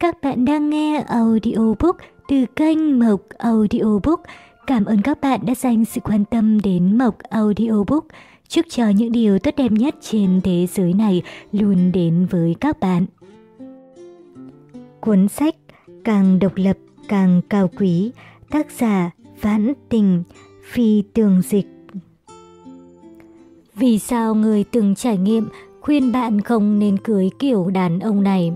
Các bạn đang nghe audiobook từ kênh Mộc Audiobook. Cảm ơn các bạn đã dành sự quan tâm đến Mộc Audiobook. Chúc cho những điều tốt đẹp nhất trên thế giới này luôn đến với các bạn. Cuốn sách Càng độc lập càng cao quý, tác giả Vãn Tình, Phi Tường Dịch. Vì sao người từng trải nghiệm khuyên bạn không nên cưới kiểu đàn ông này?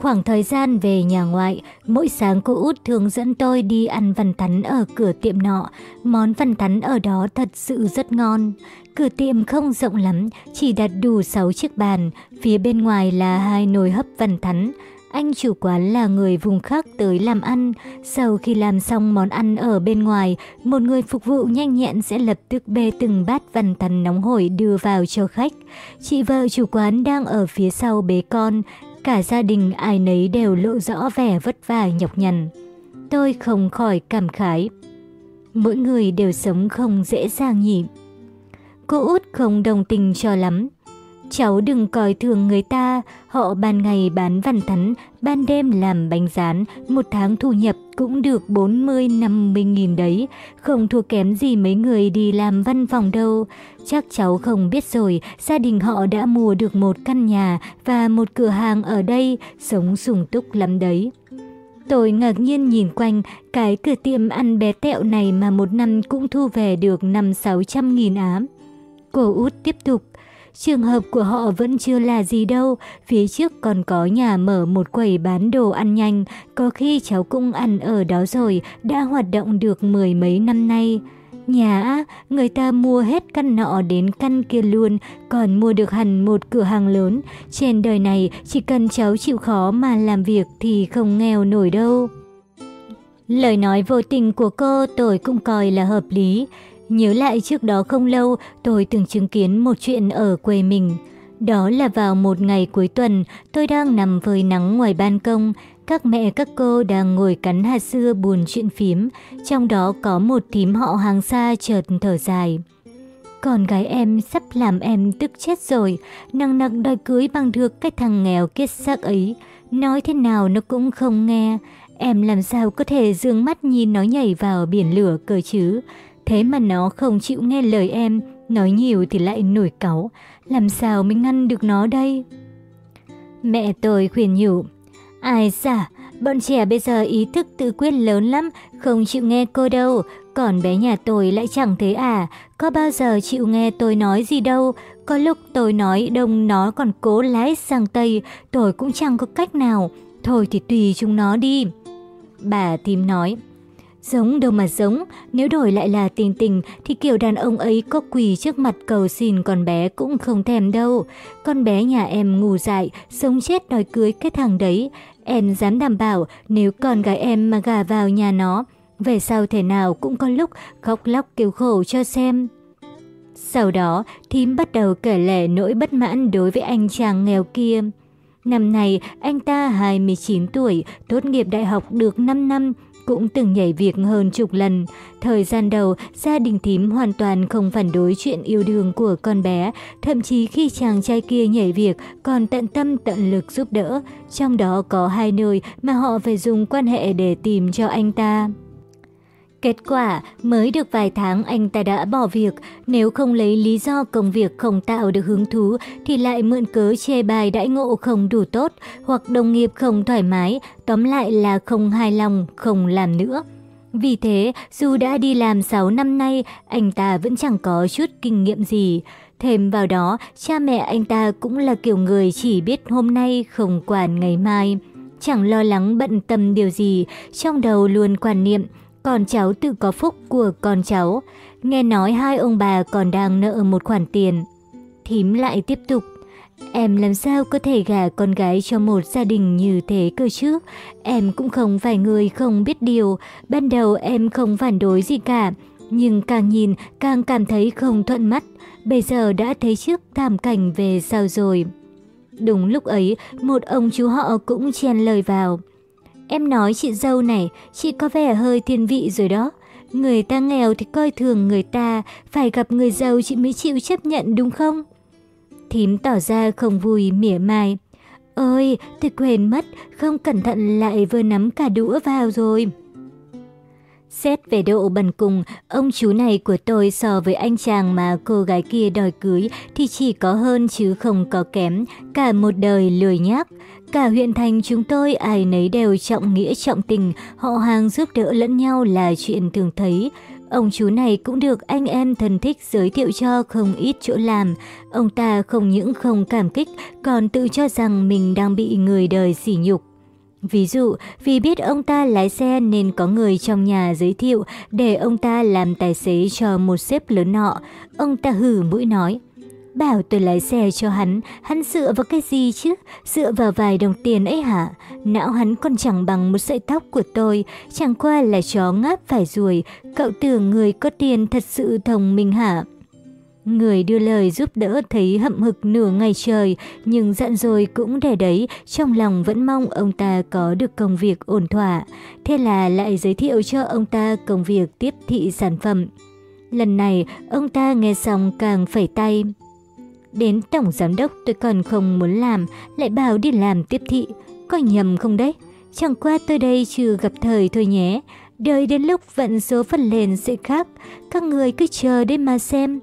Khoảng thời gian về nhà ngoại, mỗi sáng cô út thường dẫn tôi đi ăn văn thắn ở cửa tiệm nọ. Món văn thắn ở đó thật sự rất ngon. Cửa tiệm không rộng lắm, chỉ đặt đủ 6 chiếc bàn. Phía bên ngoài là hai nồi hấp văn thắn. Anh chủ quán là người vùng khác tới làm ăn. Sau khi làm xong món ăn ở bên ngoài, một người phục vụ nhanh nhẹn sẽ lập tức bê từng bát văn thắn nóng hổi đưa vào cho khách. Chị vợ chủ quán đang ở phía sau bế con, Cả gia đình ai nấy đều lộ rõ vẻ vất vả nhọc nhằn. Tôi không khỏi cảm khái. Mỗi người đều sống không dễ dàng nhỉ. Cô út không đồng tình cho lắm. Cháu đừng coi thường người ta, họ ban ngày bán văn thắn, ban đêm làm bánh rán, một tháng thu nhập cũng được 40-50 nghìn đấy, không thua kém gì mấy người đi làm văn phòng đâu. Chắc cháu không biết rồi, gia đình họ đã mua được một căn nhà và một cửa hàng ở đây, sống sung túc lắm đấy. Tôi ngạc nhiên nhìn quanh, cái cửa tiệm ăn bé tẹo này mà một năm cũng thu về được 5-600 nghìn ám. Cô út tiếp tục, Trường hợp của họ vẫn chưa là gì đâu, phía trước còn có nhà mở một quầy bán đồ ăn nhanh, có khi cháu cũng ăn ở đó rồi, đã hoạt động được mười mấy năm nay. Nhà người ta mua hết căn nọ đến căn kia luôn, còn mua được hẳn một cửa hàng lớn. Trên đời này, chỉ cần cháu chịu khó mà làm việc thì không nghèo nổi đâu. Lời nói vô tình của cô tôi cũng coi là hợp lý. Nhớ lại trước đó không lâu, tôi từng chứng kiến một chuyện ở quê mình. Đó là vào một ngày cuối tuần, tôi đang nằm với nắng ngoài ban công. Các mẹ các cô đang ngồi cắn hạt xưa buồn chuyện phím, trong đó có một thím họ hàng xa chợt thở dài. Con gái em sắp làm em tức chết rồi, năng nặc đòi cưới bằng được cái thằng nghèo kiết xác ấy. Nói thế nào nó cũng không nghe, em làm sao có thể dương mắt nhìn nó nhảy vào biển lửa cơ chứ. Thế mà nó không chịu nghe lời em, nói nhiều thì lại nổi cáu. Làm sao mới ngăn được nó đây? Mẹ tôi khuyên nhủ. Ai xả, bọn trẻ bây giờ ý thức tự quyết lớn lắm, không chịu nghe cô đâu. Còn bé nhà tôi lại chẳng thế à, có bao giờ chịu nghe tôi nói gì đâu. Có lúc tôi nói đông nó còn cố lái sang Tây, tôi cũng chẳng có cách nào. Thôi thì tùy chúng nó đi. Bà tìm nói, Giống đâu mà giống, nếu đổi lại là tình tình thì kiểu đàn ông ấy có quỳ trước mặt cầu xin con bé cũng không thèm đâu. Con bé nhà em ngủ dại, sống chết đòi cưới cái thằng đấy. Em dám đảm bảo nếu con gái em mà gà vào nhà nó, về sau thế nào cũng có lúc khóc lóc kêu khổ cho xem. Sau đó, thím bắt đầu kể lể nỗi bất mãn đối với anh chàng nghèo kia. Năm nay, anh ta 29 tuổi, tốt nghiệp đại học được 5 năm, cũng từng nhảy việc hơn chục lần. Thời gian đầu, gia đình thím hoàn toàn không phản đối chuyện yêu đương của con bé, thậm chí khi chàng trai kia nhảy việc còn tận tâm tận lực giúp đỡ. Trong đó có hai nơi mà họ phải dùng quan hệ để tìm cho anh ta. Kết quả, mới được vài tháng anh ta đã bỏ việc, nếu không lấy lý do công việc không tạo được hứng thú thì lại mượn cớ chê bài đãi ngộ không đủ tốt hoặc đồng nghiệp không thoải mái, tóm lại là không hài lòng, không làm nữa. Vì thế, dù đã đi làm 6 năm nay, anh ta vẫn chẳng có chút kinh nghiệm gì. Thêm vào đó, cha mẹ anh ta cũng là kiểu người chỉ biết hôm nay không quản ngày mai. Chẳng lo lắng bận tâm điều gì, trong đầu luôn quan niệm con cháu tự có phúc của con cháu. Nghe nói hai ông bà còn đang nợ một khoản tiền. Thím lại tiếp tục. Em làm sao có thể gả con gái cho một gia đình như thế cơ chứ? Em cũng không phải người không biết điều. Ban đầu em không phản đối gì cả. Nhưng càng nhìn càng cảm thấy không thuận mắt. Bây giờ đã thấy trước thảm cảnh về sau rồi. Đúng lúc ấy, một ông chú họ cũng chen lời vào. Em nói chị dâu này, chị có vẻ hơi thiên vị rồi đó. Người ta nghèo thì coi thường người ta, phải gặp người giàu chị mới chịu chấp nhận đúng không? Thím tỏ ra không vui mỉa mai. Ôi, tôi quên mất, không cẩn thận lại vừa nắm cả đũa vào rồi. Xét về độ bần cùng, ông chú này của tôi so với anh chàng mà cô gái kia đòi cưới thì chỉ có hơn chứ không có kém, cả một đời lười nhác. Cả huyện thành chúng tôi ai nấy đều trọng nghĩa trọng tình, họ hàng giúp đỡ lẫn nhau là chuyện thường thấy. Ông chú này cũng được anh em thân thích giới thiệu cho không ít chỗ làm. Ông ta không những không cảm kích, còn tự cho rằng mình đang bị người đời sỉ nhục. Ví dụ, vì biết ông ta lái xe nên có người trong nhà giới thiệu để ông ta làm tài xế cho một sếp lớn nọ. Ông ta hử mũi nói, bảo tôi lái xe cho hắn, hắn dựa vào cái gì chứ? Dựa vào vài đồng tiền ấy hả? Não hắn còn chẳng bằng một sợi tóc của tôi, chẳng qua là chó ngáp phải ruồi. Cậu tưởng người có tiền thật sự thông minh hả? Người đưa lời giúp đỡ thấy hậm hực nửa ngày trời, nhưng dặn rồi cũng để đấy, trong lòng vẫn mong ông ta có được công việc ổn thỏa. Thế là lại giới thiệu cho ông ta công việc tiếp thị sản phẩm. Lần này, ông ta nghe xong càng phẩy tay. Đến tổng giám đốc tôi còn không muốn làm, lại bảo đi làm tiếp thị. Có nhầm không đấy? Chẳng qua tôi đây chưa gặp thời thôi nhé. Đợi đến lúc vận số phần lên sẽ khác. Các người cứ chờ đấy mà xem.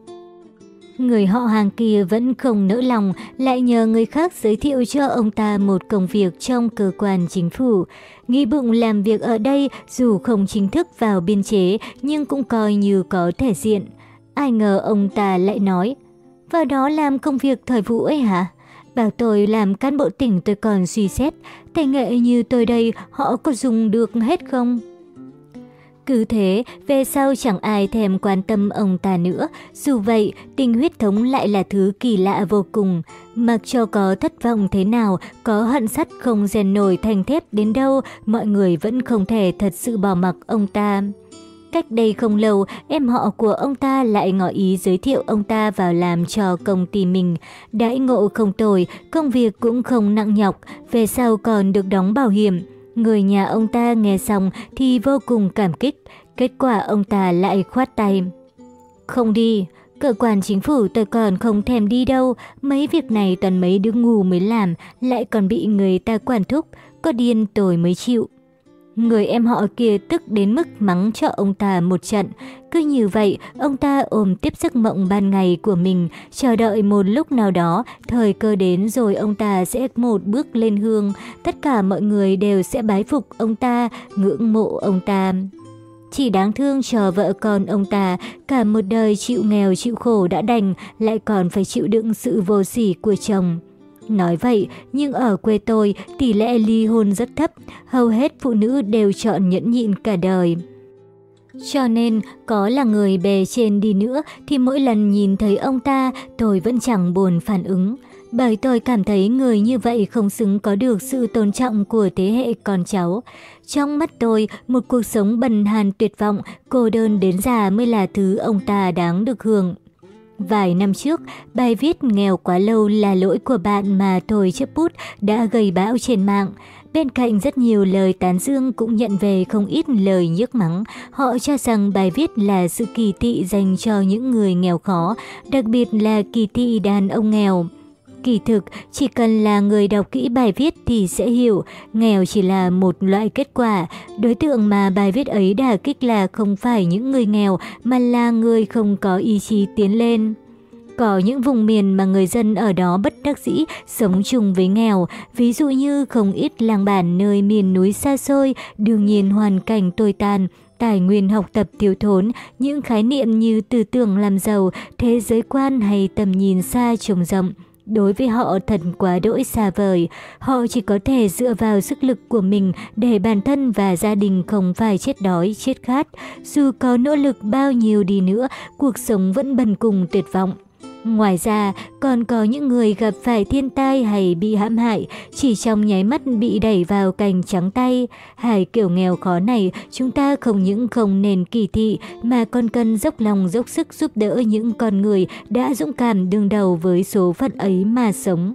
Người họ hàng kia vẫn không nỡ lòng, lại nhờ người khác giới thiệu cho ông ta một công việc trong cơ quan chính phủ. Nghĩ bụng làm việc ở đây dù không chính thức vào biên chế nhưng cũng coi như có thể diện. Ai ngờ ông ta lại nói, vào đó làm công việc thời vụ ấy hả? Bảo tôi làm cán bộ tỉnh tôi còn suy xét, tài nghệ như tôi đây họ có dùng được hết không? Cứ thế, về sau chẳng ai thèm quan tâm ông ta nữa. Dù vậy, tình huyết thống lại là thứ kỳ lạ vô cùng. Mặc cho có thất vọng thế nào, có hận sắt không rèn nổi thành thép đến đâu, mọi người vẫn không thể thật sự bỏ mặc ông ta. Cách đây không lâu, em họ của ông ta lại ngỏ ý giới thiệu ông ta vào làm cho công ty mình. Đãi ngộ không tồi, công việc cũng không nặng nhọc, về sau còn được đóng bảo hiểm. Người nhà ông ta nghe xong thì vô cùng cảm kích, kết quả ông ta lại khoát tay. Không đi, cơ quan chính phủ tôi còn không thèm đi đâu, mấy việc này toàn mấy đứa ngu mới làm, lại còn bị người ta quản thúc, có điên tôi mới chịu. Người em họ kia tức đến mức mắng cho ông ta một trận. Cứ như vậy, ông ta ôm tiếp giấc mộng ban ngày của mình, chờ đợi một lúc nào đó, thời cơ đến rồi ông ta sẽ một bước lên hương. Tất cả mọi người đều sẽ bái phục ông ta, ngưỡng mộ ông ta. Chỉ đáng thương chờ vợ con ông ta, cả một đời chịu nghèo chịu khổ đã đành, lại còn phải chịu đựng sự vô sỉ của chồng. Nói vậy, nhưng ở quê tôi, tỷ lệ ly hôn rất thấp, hầu hết phụ nữ đều chọn nhẫn nhịn cả đời. Cho nên, có là người bề trên đi nữa thì mỗi lần nhìn thấy ông ta, tôi vẫn chẳng buồn phản ứng. Bởi tôi cảm thấy người như vậy không xứng có được sự tôn trọng của thế hệ con cháu. Trong mắt tôi, một cuộc sống bần hàn tuyệt vọng, cô đơn đến già mới là thứ ông ta đáng được hưởng. Vài năm trước, bài viết nghèo quá lâu là lỗi của bạn mà tôi chấp bút đã gây bão trên mạng. Bên cạnh rất nhiều lời tán dương cũng nhận về không ít lời nhức mắng. Họ cho rằng bài viết là sự kỳ thị dành cho những người nghèo khó, đặc biệt là kỳ thị đàn ông nghèo. Kỳ thực, chỉ cần là người đọc kỹ bài viết thì sẽ hiểu, nghèo chỉ là một loại kết quả. Đối tượng mà bài viết ấy đả kích là không phải những người nghèo, mà là người không có ý chí tiến lên. Có những vùng miền mà người dân ở đó bất đắc dĩ sống chung với nghèo, ví dụ như không ít làng bản nơi miền núi xa xôi, đương nhiên hoàn cảnh tồi tàn, tài nguyên học tập thiếu thốn, những khái niệm như tư tưởng làm giàu, thế giới quan hay tầm nhìn xa trông rộng. Đối với họ thật quá đỗi xa vời, họ chỉ có thể dựa vào sức lực của mình để bản thân và gia đình không phải chết đói, chết khát. Dù có nỗ lực bao nhiêu đi nữa, cuộc sống vẫn bần cùng tuyệt vọng. Ngoài ra, còn có những người gặp phải thiên tai hay bị hãm hại, chỉ trong nháy mắt bị đẩy vào cành trắng tay. Hai kiểu nghèo khó này, chúng ta không những không nên kỳ thị, mà còn cần dốc lòng dốc sức giúp đỡ những con người đã dũng cảm đương đầu với số phận ấy mà sống.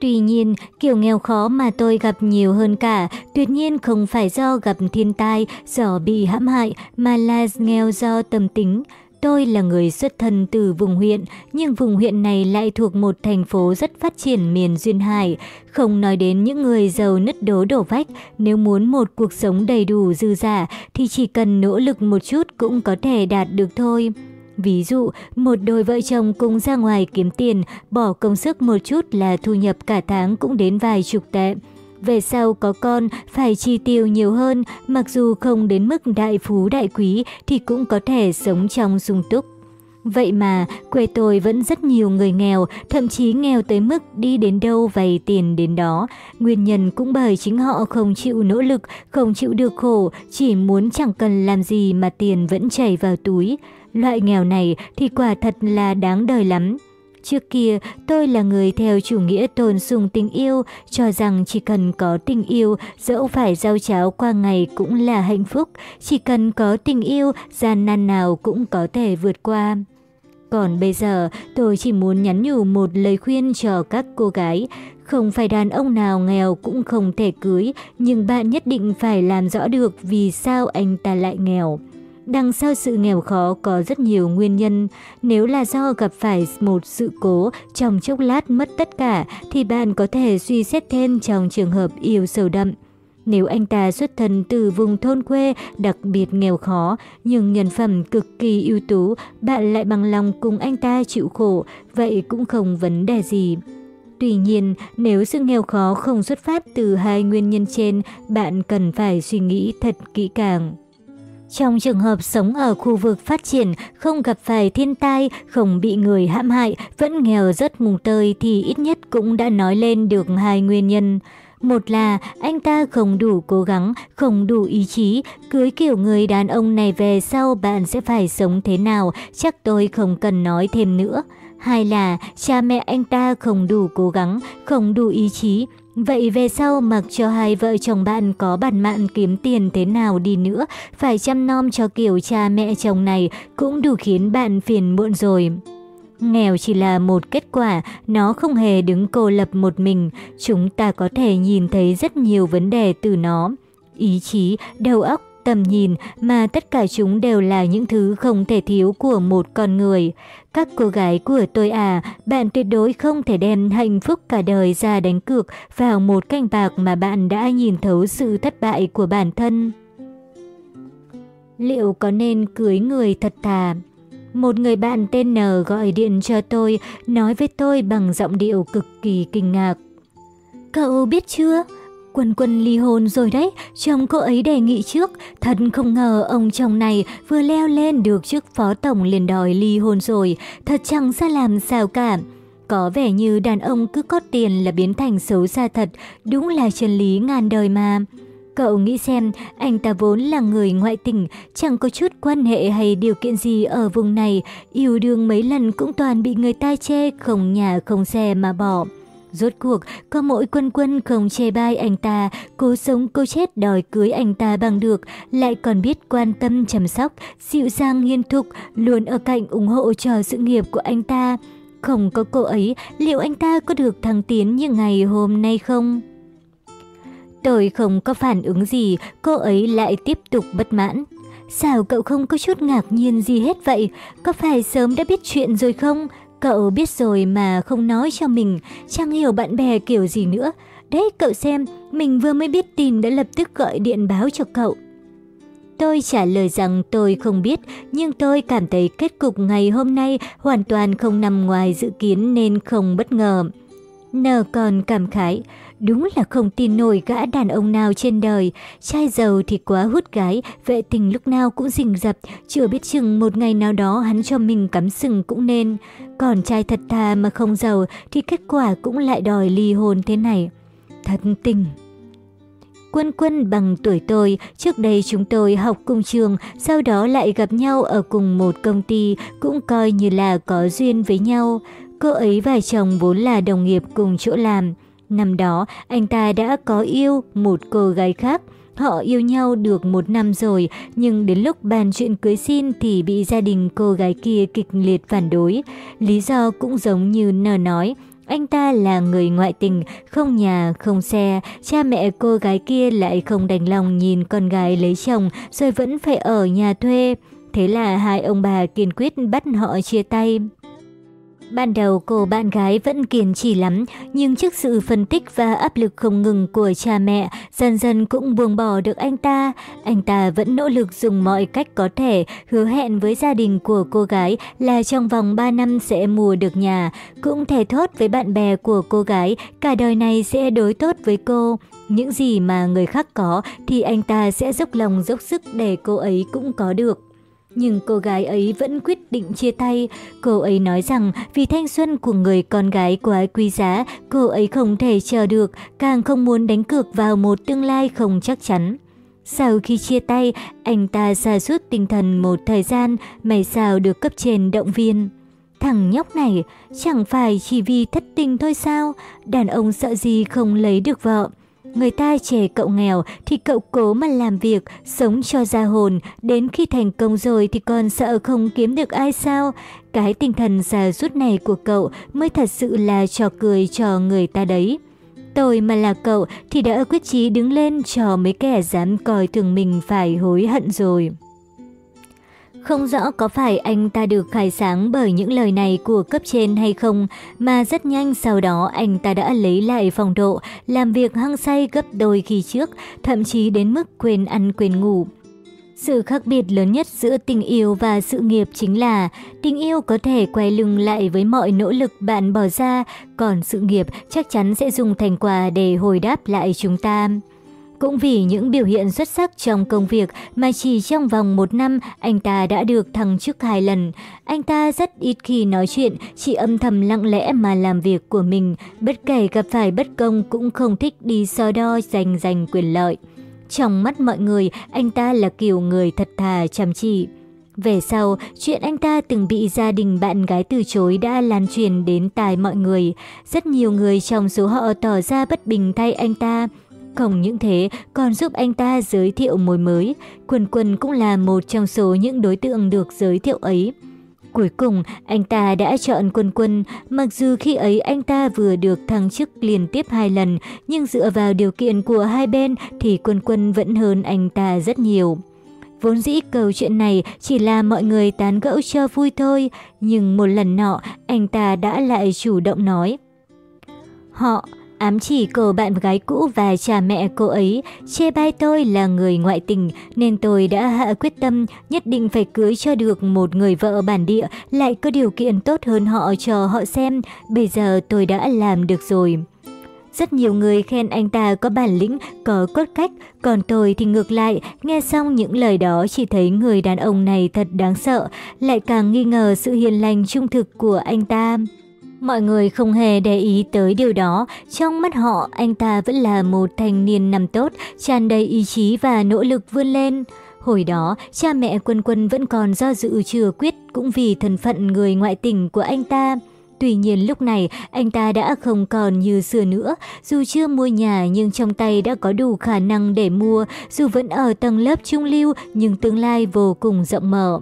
Tuy nhiên, kiểu nghèo khó mà tôi gặp nhiều hơn cả, tuyệt nhiên không phải do gặp thiên tai, do bị hãm hại, mà là nghèo do tâm tính. Tôi là người xuất thân từ vùng huyện, nhưng vùng huyện này lại thuộc một thành phố rất phát triển miền Duyên Hải. Không nói đến những người giàu nứt đố đổ vách, nếu muốn một cuộc sống đầy đủ dư giả thì chỉ cần nỗ lực một chút cũng có thể đạt được thôi. Ví dụ, một đôi vợ chồng cùng ra ngoài kiếm tiền, bỏ công sức một chút là thu nhập cả tháng cũng đến vài chục tệ. Về sau có con, phải chi tiêu nhiều hơn, mặc dù không đến mức đại phú đại quý thì cũng có thể sống trong sung túc. Vậy mà, quê tôi vẫn rất nhiều người nghèo, thậm chí nghèo tới mức đi đến đâu vay tiền đến đó. Nguyên nhân cũng bởi chính họ không chịu nỗ lực, không chịu được khổ, chỉ muốn chẳng cần làm gì mà tiền vẫn chảy vào túi. Loại nghèo này thì quả thật là đáng đời lắm. Trước kia, tôi là người theo chủ nghĩa tôn sùng tình yêu, cho rằng chỉ cần có tình yêu, dẫu phải giao cháo qua ngày cũng là hạnh phúc. Chỉ cần có tình yêu, gian nan nào cũng có thể vượt qua. Còn bây giờ, tôi chỉ muốn nhắn nhủ một lời khuyên cho các cô gái. Không phải đàn ông nào nghèo cũng không thể cưới, nhưng bạn nhất định phải làm rõ được vì sao anh ta lại nghèo. Đằng sau sự nghèo khó có rất nhiều nguyên nhân. Nếu là do gặp phải một sự cố trong chốc lát mất tất cả thì bạn có thể suy xét thêm trong trường hợp yêu sâu đậm. Nếu anh ta xuất thân từ vùng thôn quê đặc biệt nghèo khó nhưng nhân phẩm cực kỳ ưu tú, bạn lại bằng lòng cùng anh ta chịu khổ, vậy cũng không vấn đề gì. Tuy nhiên, nếu sự nghèo khó không xuất phát từ hai nguyên nhân trên, bạn cần phải suy nghĩ thật kỹ càng. Trong trường hợp sống ở khu vực phát triển, không gặp phải thiên tai, không bị người hãm hại, vẫn nghèo rất mùng tơi thì ít nhất cũng đã nói lên được hai nguyên nhân. Một là anh ta không đủ cố gắng, không đủ ý chí, cưới kiểu người đàn ông này về sau bạn sẽ phải sống thế nào, chắc tôi không cần nói thêm nữa. Hai là cha mẹ anh ta không đủ cố gắng, không đủ ý chí, Vậy về sau mặc cho hai vợ chồng bạn có bản mạng kiếm tiền thế nào đi nữa, phải chăm nom cho kiểu cha mẹ chồng này cũng đủ khiến bạn phiền muộn rồi. Nghèo chỉ là một kết quả, nó không hề đứng cô lập một mình, chúng ta có thể nhìn thấy rất nhiều vấn đề từ nó. Ý chí, đầu óc, tầm nhìn mà tất cả chúng đều là những thứ không thể thiếu của một con người. Các cô gái của tôi à, bạn tuyệt đối không thể đem hạnh phúc cả đời ra đánh cược vào một canh bạc mà bạn đã nhìn thấu sự thất bại của bản thân. Liệu có nên cưới người thật thà? Một người bạn tên N gọi điện cho tôi, nói với tôi bằng giọng điệu cực kỳ kinh ngạc. Cậu biết chưa? Quân quân ly hôn rồi đấy, chồng cô ấy đề nghị trước. Thật không ngờ ông chồng này vừa leo lên được chức phó tổng liền đòi ly hôn rồi. Thật chẳng ra làm sao cả. Có vẻ như đàn ông cứ có tiền là biến thành xấu xa thật, đúng là chân lý ngàn đời mà. Cậu nghĩ xem, anh ta vốn là người ngoại tình, chẳng có chút quan hệ hay điều kiện gì ở vùng này, yêu đương mấy lần cũng toàn bị người ta chê, không nhà không xe mà bỏ. Rốt cuộc, có mỗi quân quân không chê bai anh ta, cố sống cô chết đòi cưới anh ta bằng được, lại còn biết quan tâm chăm sóc, dịu dàng hiên thục, luôn ở cạnh ủng hộ cho sự nghiệp của anh ta. Không có cô ấy, liệu anh ta có được thăng tiến như ngày hôm nay không? Tôi không có phản ứng gì, cô ấy lại tiếp tục bất mãn. Sao cậu không có chút ngạc nhiên gì hết vậy? Có phải sớm đã biết chuyện rồi không? Cậu biết rồi mà không nói cho mình, chẳng hiểu bạn bè kiểu gì nữa. Đấy cậu xem, mình vừa mới biết tin đã lập tức gọi điện báo cho cậu. Tôi trả lời rằng tôi không biết, nhưng tôi cảm thấy kết cục ngày hôm nay hoàn toàn không nằm ngoài dự kiến nên không bất ngờ. N còn cảm khái, đúng là không tin nổi gã đàn ông nào trên đời. Trai giàu thì quá hút gái, vệ tình lúc nào cũng rình rập, chưa biết chừng một ngày nào đó hắn cho mình cắm sừng cũng nên. Còn trai thật thà mà không giàu thì kết quả cũng lại đòi ly hôn thế này. Thật tình. Quân quân bằng tuổi tôi, trước đây chúng tôi học cùng trường, sau đó lại gặp nhau ở cùng một công ty, cũng coi như là có duyên với nhau. Cô ấy và chồng vốn là đồng nghiệp cùng chỗ làm. Năm đó, anh ta đã có yêu một cô gái khác. Họ yêu nhau được một năm rồi, nhưng đến lúc bàn chuyện cưới xin thì bị gia đình cô gái kia kịch liệt phản đối. Lý do cũng giống như nờ nói, anh ta là người ngoại tình, không nhà, không xe, cha mẹ cô gái kia lại không đành lòng nhìn con gái lấy chồng rồi vẫn phải ở nhà thuê. Thế là hai ông bà kiên quyết bắt họ chia tay. Ban đầu cô bạn gái vẫn kiên trì lắm, nhưng trước sự phân tích và áp lực không ngừng của cha mẹ, dần dần cũng buông bỏ được anh ta. Anh ta vẫn nỗ lực dùng mọi cách có thể, hứa hẹn với gia đình của cô gái là trong vòng 3 năm sẽ mua được nhà, cũng thề thốt với bạn bè của cô gái cả đời này sẽ đối tốt với cô. Những gì mà người khác có thì anh ta sẽ dốc lòng dốc sức để cô ấy cũng có được. Nhưng cô gái ấy vẫn quyết định chia tay. Cô ấy nói rằng vì thanh xuân của người con gái quá quý giá, cô ấy không thể chờ được, càng không muốn đánh cược vào một tương lai không chắc chắn. Sau khi chia tay, anh ta xa suốt tinh thần một thời gian, may sao được cấp trên động viên. Thằng nhóc này, chẳng phải chỉ vì thất tình thôi sao? Đàn ông sợ gì không lấy được vợ. Người ta chè cậu nghèo thì cậu cố mà làm việc, sống cho ra hồn, đến khi thành công rồi thì còn sợ không kiếm được ai sao? Cái tinh thần già rút này của cậu mới thật sự là trò cười cho người ta đấy. Tôi mà là cậu thì đã quyết chí đứng lên cho mấy kẻ dám coi thường mình phải hối hận rồi. Không rõ có phải anh ta được khai sáng bởi những lời này của cấp trên hay không, mà rất nhanh sau đó anh ta đã lấy lại phong độ, làm việc hăng say gấp đôi khi trước, thậm chí đến mức quên ăn quên ngủ. Sự khác biệt lớn nhất giữa tình yêu và sự nghiệp chính là tình yêu có thể quay lưng lại với mọi nỗ lực bạn bỏ ra, còn sự nghiệp chắc chắn sẽ dùng thành quả để hồi đáp lại chúng ta. Cũng vì những biểu hiện xuất sắc trong công việc mà chỉ trong vòng một năm anh ta đã được thăng chức hai lần. Anh ta rất ít khi nói chuyện, chỉ âm thầm lặng lẽ mà làm việc của mình, bất kể gặp phải bất công cũng không thích đi so đo giành giành quyền lợi. Trong mắt mọi người, anh ta là kiểu người thật thà chăm chỉ. Về sau, chuyện anh ta từng bị gia đình bạn gái từ chối đã lan truyền đến tai mọi người. Rất nhiều người trong số họ tỏ ra bất bình thay anh ta. Không những thế, còn giúp anh ta giới thiệu mối mới. Quân Quân cũng là một trong số những đối tượng được giới thiệu ấy. Cuối cùng, anh ta đã chọn Quân Quân, mặc dù khi ấy anh ta vừa được thăng chức liên tiếp hai lần, nhưng dựa vào điều kiện của hai bên thì Quân Quân vẫn hơn anh ta rất nhiều. Vốn dĩ câu chuyện này chỉ là mọi người tán gẫu cho vui thôi, nhưng một lần nọ anh ta đã lại chủ động nói. Họ ám chỉ cô bạn gái cũ và cha mẹ cô ấy, chê bai tôi là người ngoại tình nên tôi đã hạ quyết tâm nhất định phải cưới cho được một người vợ bản địa lại có điều kiện tốt hơn họ cho họ xem, bây giờ tôi đã làm được rồi. Rất nhiều người khen anh ta có bản lĩnh, có cốt cách, còn tôi thì ngược lại, nghe xong những lời đó chỉ thấy người đàn ông này thật đáng sợ, lại càng nghi ngờ sự hiền lành trung thực của anh ta. Mọi người không hề để ý tới điều đó, trong mắt họ anh ta vẫn là một thanh niên nằm tốt, tràn đầy ý chí và nỗ lực vươn lên. Hồi đó, cha mẹ quân quân vẫn còn do dự chưa quyết cũng vì thân phận người ngoại tình của anh ta. Tuy nhiên lúc này, anh ta đã không còn như xưa nữa. Dù chưa mua nhà nhưng trong tay đã có đủ khả năng để mua, dù vẫn ở tầng lớp trung lưu nhưng tương lai vô cùng rộng mở.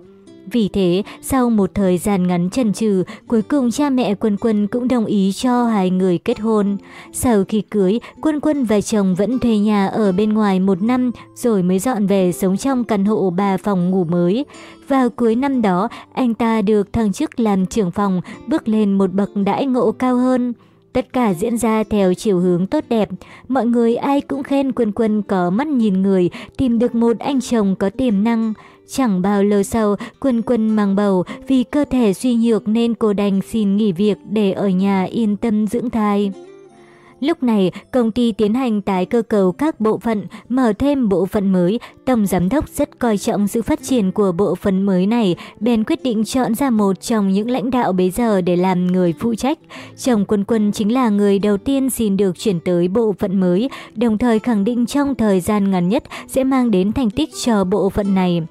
Vì thế, sau một thời gian ngắn chần chừ, cuối cùng cha mẹ Quân Quân cũng đồng ý cho hai người kết hôn. Sau khi cưới, Quân Quân và chồng vẫn thuê nhà ở bên ngoài một năm rồi mới dọn về sống trong căn hộ ba phòng ngủ mới. Vào cuối năm đó, anh ta được thăng chức làm trưởng phòng, bước lên một bậc đãi ngộ cao hơn. Tất cả diễn ra theo chiều hướng tốt đẹp. Mọi người ai cũng khen Quân Quân có mắt nhìn người, tìm được một anh chồng có tiềm năng. Chẳng bao lâu sau, Quân Quân mang bầu vì cơ thể suy nhược nên cô đành xin nghỉ việc để ở nhà yên tâm dưỡng thai. Lúc này, công ty tiến hành tái cơ cấu các bộ phận, mở thêm bộ phận mới. Tổng giám đốc rất coi trọng sự phát triển của bộ phận mới này, bèn quyết định chọn ra một trong những lãnh đạo bấy giờ để làm người phụ trách. Chồng quân quân chính là người đầu tiên xin được chuyển tới bộ phận mới, đồng thời khẳng định trong thời gian ngắn nhất sẽ mang đến thành tích cho bộ phận này.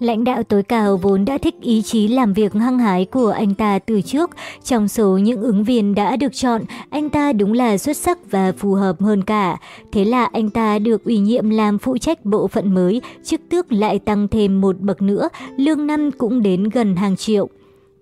Lãnh đạo tối cao vốn đã thích ý chí làm việc hăng hái của anh ta từ trước. Trong số những ứng viên đã được chọn, anh ta đúng là xuất sắc và phù hợp hơn cả. Thế là anh ta được ủy nhiệm làm phụ trách bộ phận mới, chức tước lại tăng thêm một bậc nữa, lương năm cũng đến gần hàng triệu.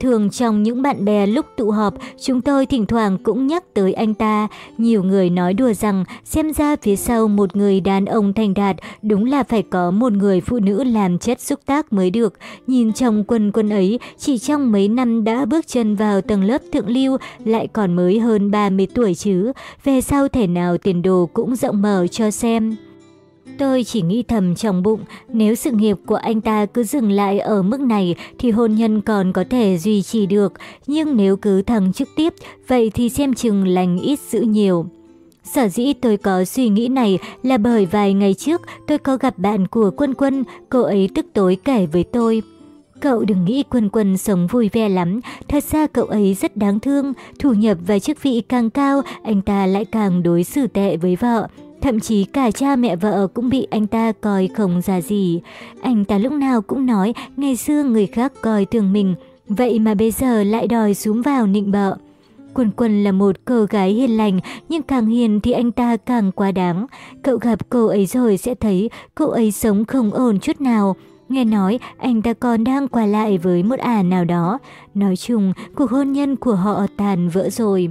Thường trong những bạn bè lúc tụ họp, chúng tôi thỉnh thoảng cũng nhắc tới anh ta. Nhiều người nói đùa rằng xem ra phía sau một người đàn ông thành đạt đúng là phải có một người phụ nữ làm chất xúc tác mới được. Nhìn chồng quân quân ấy, chỉ trong mấy năm đã bước chân vào tầng lớp thượng lưu, lại còn mới hơn 30 tuổi chứ. Về sau thể nào tiền đồ cũng rộng mở cho xem. Tôi chỉ nghĩ thầm trong bụng, nếu sự nghiệp của anh ta cứ dừng lại ở mức này thì hôn nhân còn có thể duy trì được, nhưng nếu cứ thăng chức tiếp, vậy thì xem chừng lành ít giữ nhiều. Sở dĩ tôi có suy nghĩ này là bởi vài ngày trước tôi có gặp bạn của Quân Quân, cô ấy tức tối kể với tôi. Cậu đừng nghĩ Quân Quân sống vui vẻ lắm, thật ra cậu ấy rất đáng thương, thu nhập và chức vị càng cao, anh ta lại càng đối xử tệ với vợ. Thậm chí cả cha mẹ vợ cũng bị anh ta coi không ra gì. Anh ta lúc nào cũng nói ngày xưa người khác coi thường mình, vậy mà bây giờ lại đòi xuống vào nịnh bợ. Quân Quân là một cô gái hiền lành, nhưng càng hiền thì anh ta càng quá đáng. Cậu gặp cô ấy rồi sẽ thấy cô ấy sống không ổn chút nào. Nghe nói anh ta còn đang qua lại với một ả nào đó. Nói chung, cuộc hôn nhân của họ tàn vỡ rồi.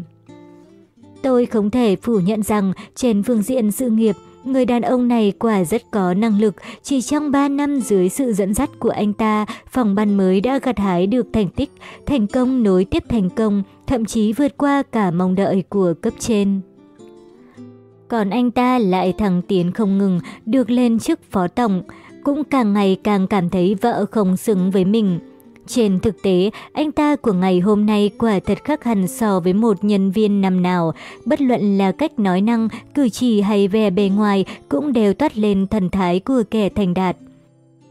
Tôi không thể phủ nhận rằng trên phương diện sự nghiệp, người đàn ông này quả rất có năng lực. Chỉ trong 3 năm dưới sự dẫn dắt của anh ta, phòng ban mới đã gặt hái được thành tích, thành công nối tiếp thành công, thậm chí vượt qua cả mong đợi của cấp trên. Còn anh ta lại thăng tiến không ngừng, được lên chức phó tổng, cũng càng ngày càng cảm thấy vợ không xứng với mình. Trên thực tế, anh ta của ngày hôm nay quả thật khác hẳn so với một nhân viên năm nào. Bất luận là cách nói năng, cử chỉ hay vẻ bề ngoài cũng đều toát lên thần thái của kẻ thành đạt.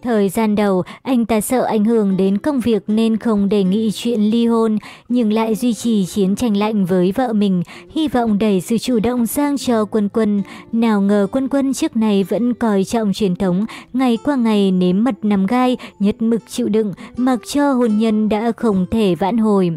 Thời gian đầu, anh ta sợ ảnh hưởng đến công việc nên không đề nghị chuyện ly hôn, nhưng lại duy trì chiến tranh lạnh với vợ mình, hy vọng đẩy sự chủ động sang cho quân quân. Nào ngờ quân quân trước này vẫn coi trọng truyền thống, ngày qua ngày nếm mật nằm gai, nhất mực chịu đựng, mặc cho hôn nhân đã không thể vãn hồi.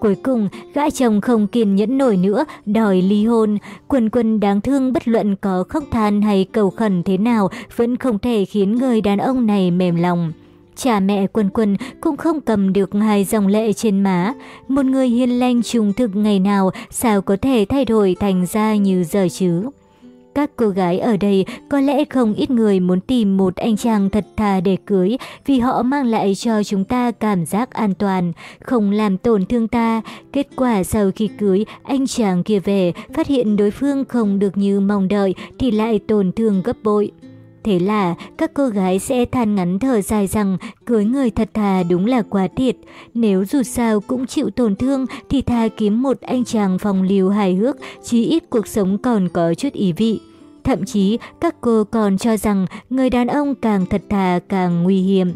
Cuối cùng, gã chồng không kiên nhẫn nổi nữa, đòi ly hôn. Quân quân đáng thương bất luận có khóc than hay cầu khẩn thế nào, vẫn không thể khiến người đàn ông này mềm lòng. Cha mẹ quân quân cũng không cầm được hai dòng lệ trên má. Một người hiền lành trung thực ngày nào sao có thể thay đổi thành ra như giờ chứ? Các cô gái ở đây có lẽ không ít người muốn tìm một anh chàng thật thà để cưới vì họ mang lại cho chúng ta cảm giác an toàn, không làm tổn thương ta. Kết quả sau khi cưới, anh chàng kia về, phát hiện đối phương không được như mong đợi thì lại tổn thương gấp bội. Thế là các cô gái sẽ than ngắn thở dài rằng cưới người thật thà đúng là quá thiệt. Nếu dù sao cũng chịu tổn thương thì thà kiếm một anh chàng phòng liều hài hước, chí ít cuộc sống còn có chút ý vị. Thậm chí các cô còn cho rằng người đàn ông càng thật thà càng nguy hiểm.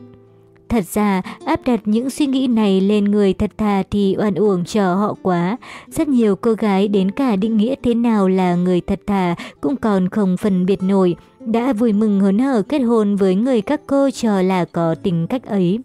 Thật ra, áp đặt những suy nghĩ này lên người thật thà thì oan uổng cho họ quá. Rất nhiều cô gái đến cả định nghĩa thế nào là người thật thà cũng còn không phân biệt nổi. Đã vui mừng hớn hở kết hôn với người các cô cho là có tính cách ấy.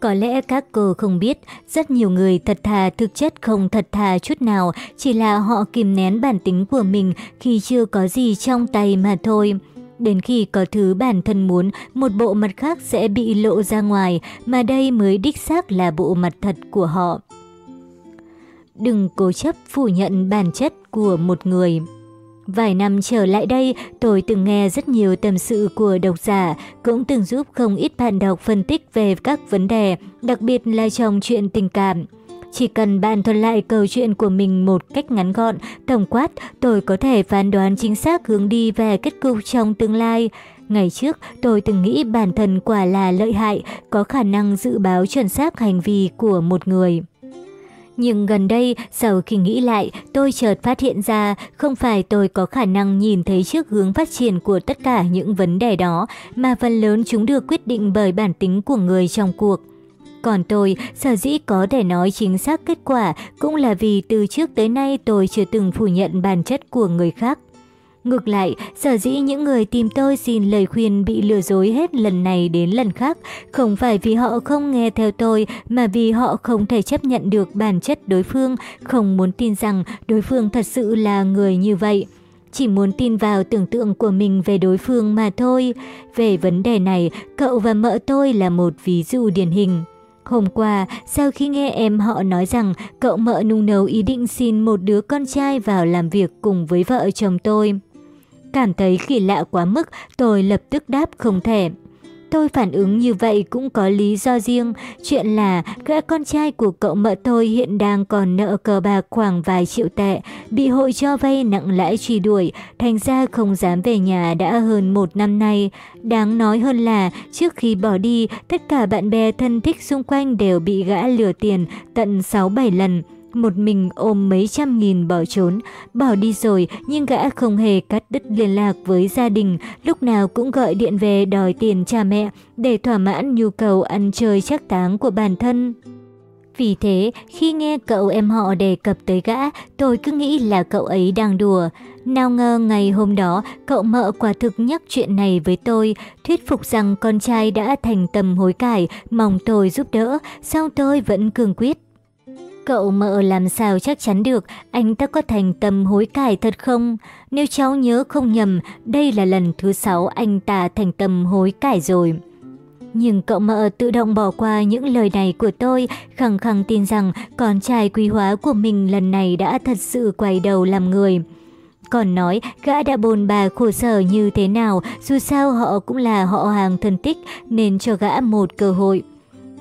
Có lẽ các cô không biết, rất nhiều người thật thà thực chất không thật thà chút nào, chỉ là họ kìm nén bản tính của mình khi chưa có gì trong tay mà thôi. Đến khi có thứ bản thân muốn, một bộ mặt khác sẽ bị lộ ra ngoài, mà đây mới đích xác là bộ mặt thật của họ. Đừng cố chấp phủ nhận bản chất của một người. Vài năm trở lại đây, tôi từng nghe rất nhiều tâm sự của độc giả, cũng từng giúp không ít bạn đọc phân tích về các vấn đề, đặc biệt là trong chuyện tình cảm. Chỉ cần bạn thuật lại câu chuyện của mình một cách ngắn gọn, tổng quát, tôi có thể phán đoán chính xác hướng đi về kết cục trong tương lai. Ngày trước, tôi từng nghĩ bản thân quả là lợi hại, có khả năng dự báo chuẩn xác hành vi của một người. Nhưng gần đây, sau khi nghĩ lại, tôi chợt phát hiện ra không phải tôi có khả năng nhìn thấy trước hướng phát triển của tất cả những vấn đề đó, mà phần lớn chúng được quyết định bởi bản tính của người trong cuộc. Còn tôi, sở dĩ có thể nói chính xác kết quả cũng là vì từ trước tới nay tôi chưa từng phủ nhận bản chất của người khác. Ngược lại, sở dĩ những người tìm tôi xin lời khuyên bị lừa dối hết lần này đến lần khác, không phải vì họ không nghe theo tôi, mà vì họ không thể chấp nhận được bản chất đối phương, không muốn tin rằng đối phương thật sự là người như vậy. Chỉ muốn tin vào tưởng tượng của mình về đối phương mà thôi. Về vấn đề này, cậu và mợ tôi là một ví dụ điển hình. Hôm qua, sau khi nghe em họ nói rằng cậu mợ nung nấu ý định xin một đứa con trai vào làm việc cùng với vợ chồng tôi. Cảm thấy kỳ lạ quá mức, tôi lập tức đáp không thể. Tôi phản ứng như vậy cũng có lý do riêng. Chuyện là gã con trai của cậu mợ tôi hiện đang còn nợ cờ bạc khoảng vài triệu tệ, bị hội cho vay nặng lãi truy đuổi, thành ra không dám về nhà đã hơn một năm nay. Đáng nói hơn là trước khi bỏ đi, tất cả bạn bè thân thích xung quanh đều bị gã lừa tiền tận 6-7 lần một mình ôm mấy trăm nghìn bỏ trốn. Bỏ đi rồi nhưng gã không hề cắt đứt liên lạc với gia đình, lúc nào cũng gọi điện về đòi tiền cha mẹ để thỏa mãn nhu cầu ăn chơi chắc táng của bản thân. Vì thế, khi nghe cậu em họ đề cập tới gã, tôi cứ nghĩ là cậu ấy đang đùa. Nào ngờ ngày hôm đó, cậu mợ quả thực nhắc chuyện này với tôi, thuyết phục rằng con trai đã thành tâm hối cải, mong tôi giúp đỡ, sao tôi vẫn cường quyết Cậu mợ làm sao chắc chắn được anh ta có thành tâm hối cải thật không? Nếu cháu nhớ không nhầm, đây là lần thứ sáu anh ta thành tâm hối cải rồi. Nhưng cậu mợ tự động bỏ qua những lời này của tôi, khẳng khăng tin rằng con trai quý hóa của mình lần này đã thật sự quay đầu làm người. Còn nói gã đã bồn bà khổ sở như thế nào, dù sao họ cũng là họ hàng thân tích nên cho gã một cơ hội.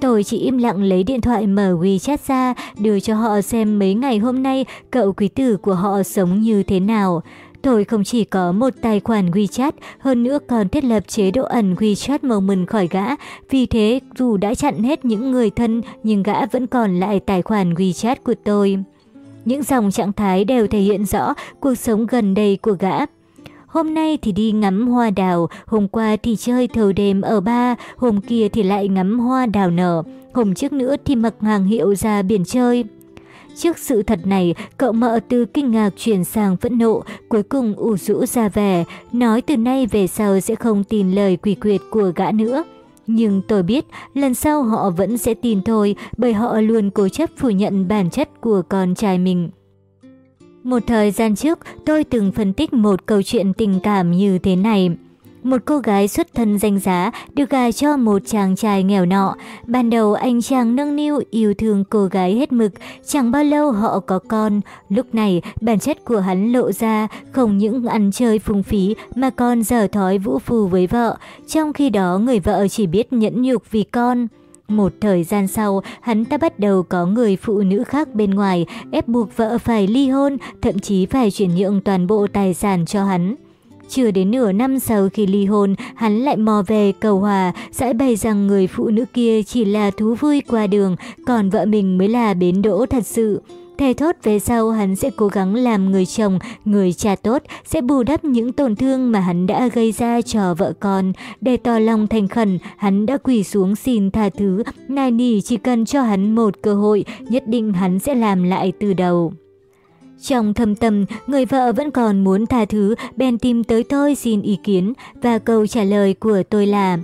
Tôi chỉ im lặng lấy điện thoại mở WeChat ra, đưa cho họ xem mấy ngày hôm nay cậu quý tử của họ sống như thế nào. Tôi không chỉ có một tài khoản WeChat, hơn nữa còn thiết lập chế độ ẩn WeChat Moment khỏi gã. Vì thế, dù đã chặn hết những người thân, nhưng gã vẫn còn lại tài khoản WeChat của tôi. Những dòng trạng thái đều thể hiện rõ cuộc sống gần đây của gã. Hôm nay thì đi ngắm hoa đào, hôm qua thì chơi thâu đêm ở ba, hôm kia thì lại ngắm hoa đào nở, hôm trước nữa thì mặc hàng hiệu ra biển chơi. Trước sự thật này, cậu mợ từ kinh ngạc chuyển sang phẫn nộ, cuối cùng ủ rũ ra vẻ, nói từ nay về sau sẽ không tin lời quỷ quyệt của gã nữa. Nhưng tôi biết lần sau họ vẫn sẽ tin thôi bởi họ luôn cố chấp phủ nhận bản chất của con trai mình. Một thời gian trước, tôi từng phân tích một câu chuyện tình cảm như thế này. Một cô gái xuất thân danh giá được gà cho một chàng trai nghèo nọ. Ban đầu anh chàng nâng niu yêu thương cô gái hết mực, chẳng bao lâu họ có con. Lúc này, bản chất của hắn lộ ra, không những ăn chơi phung phí mà còn dở thói vũ phù với vợ. Trong khi đó, người vợ chỉ biết nhẫn nhục vì con. Một thời gian sau, hắn ta bắt đầu có người phụ nữ khác bên ngoài, ép buộc vợ phải ly hôn, thậm chí phải chuyển nhượng toàn bộ tài sản cho hắn. Chưa đến nửa năm sau khi ly hôn, hắn lại mò về cầu hòa, giải bày rằng người phụ nữ kia chỉ là thú vui qua đường, còn vợ mình mới là bến đỗ thật sự. Thề thốt về sau hắn sẽ cố gắng làm người chồng, người cha tốt, sẽ bù đắp những tổn thương mà hắn đã gây ra cho vợ con. Để tỏ lòng thành khẩn, hắn đã quỳ xuống xin tha thứ, nài nỉ chỉ cần cho hắn một cơ hội, nhất định hắn sẽ làm lại từ đầu. Trong thâm tâm, người vợ vẫn còn muốn tha thứ, bèn tìm tới tôi xin ý kiến, và câu trả lời của tôi là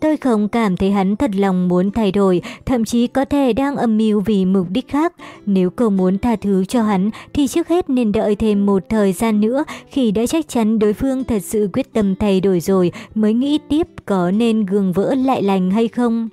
Tôi không cảm thấy hắn thật lòng muốn thay đổi, thậm chí có thể đang âm mưu vì mục đích khác. Nếu cô muốn tha thứ cho hắn, thì trước hết nên đợi thêm một thời gian nữa, khi đã chắc chắn đối phương thật sự quyết tâm thay đổi rồi, mới nghĩ tiếp có nên gương vỡ lại lành hay không.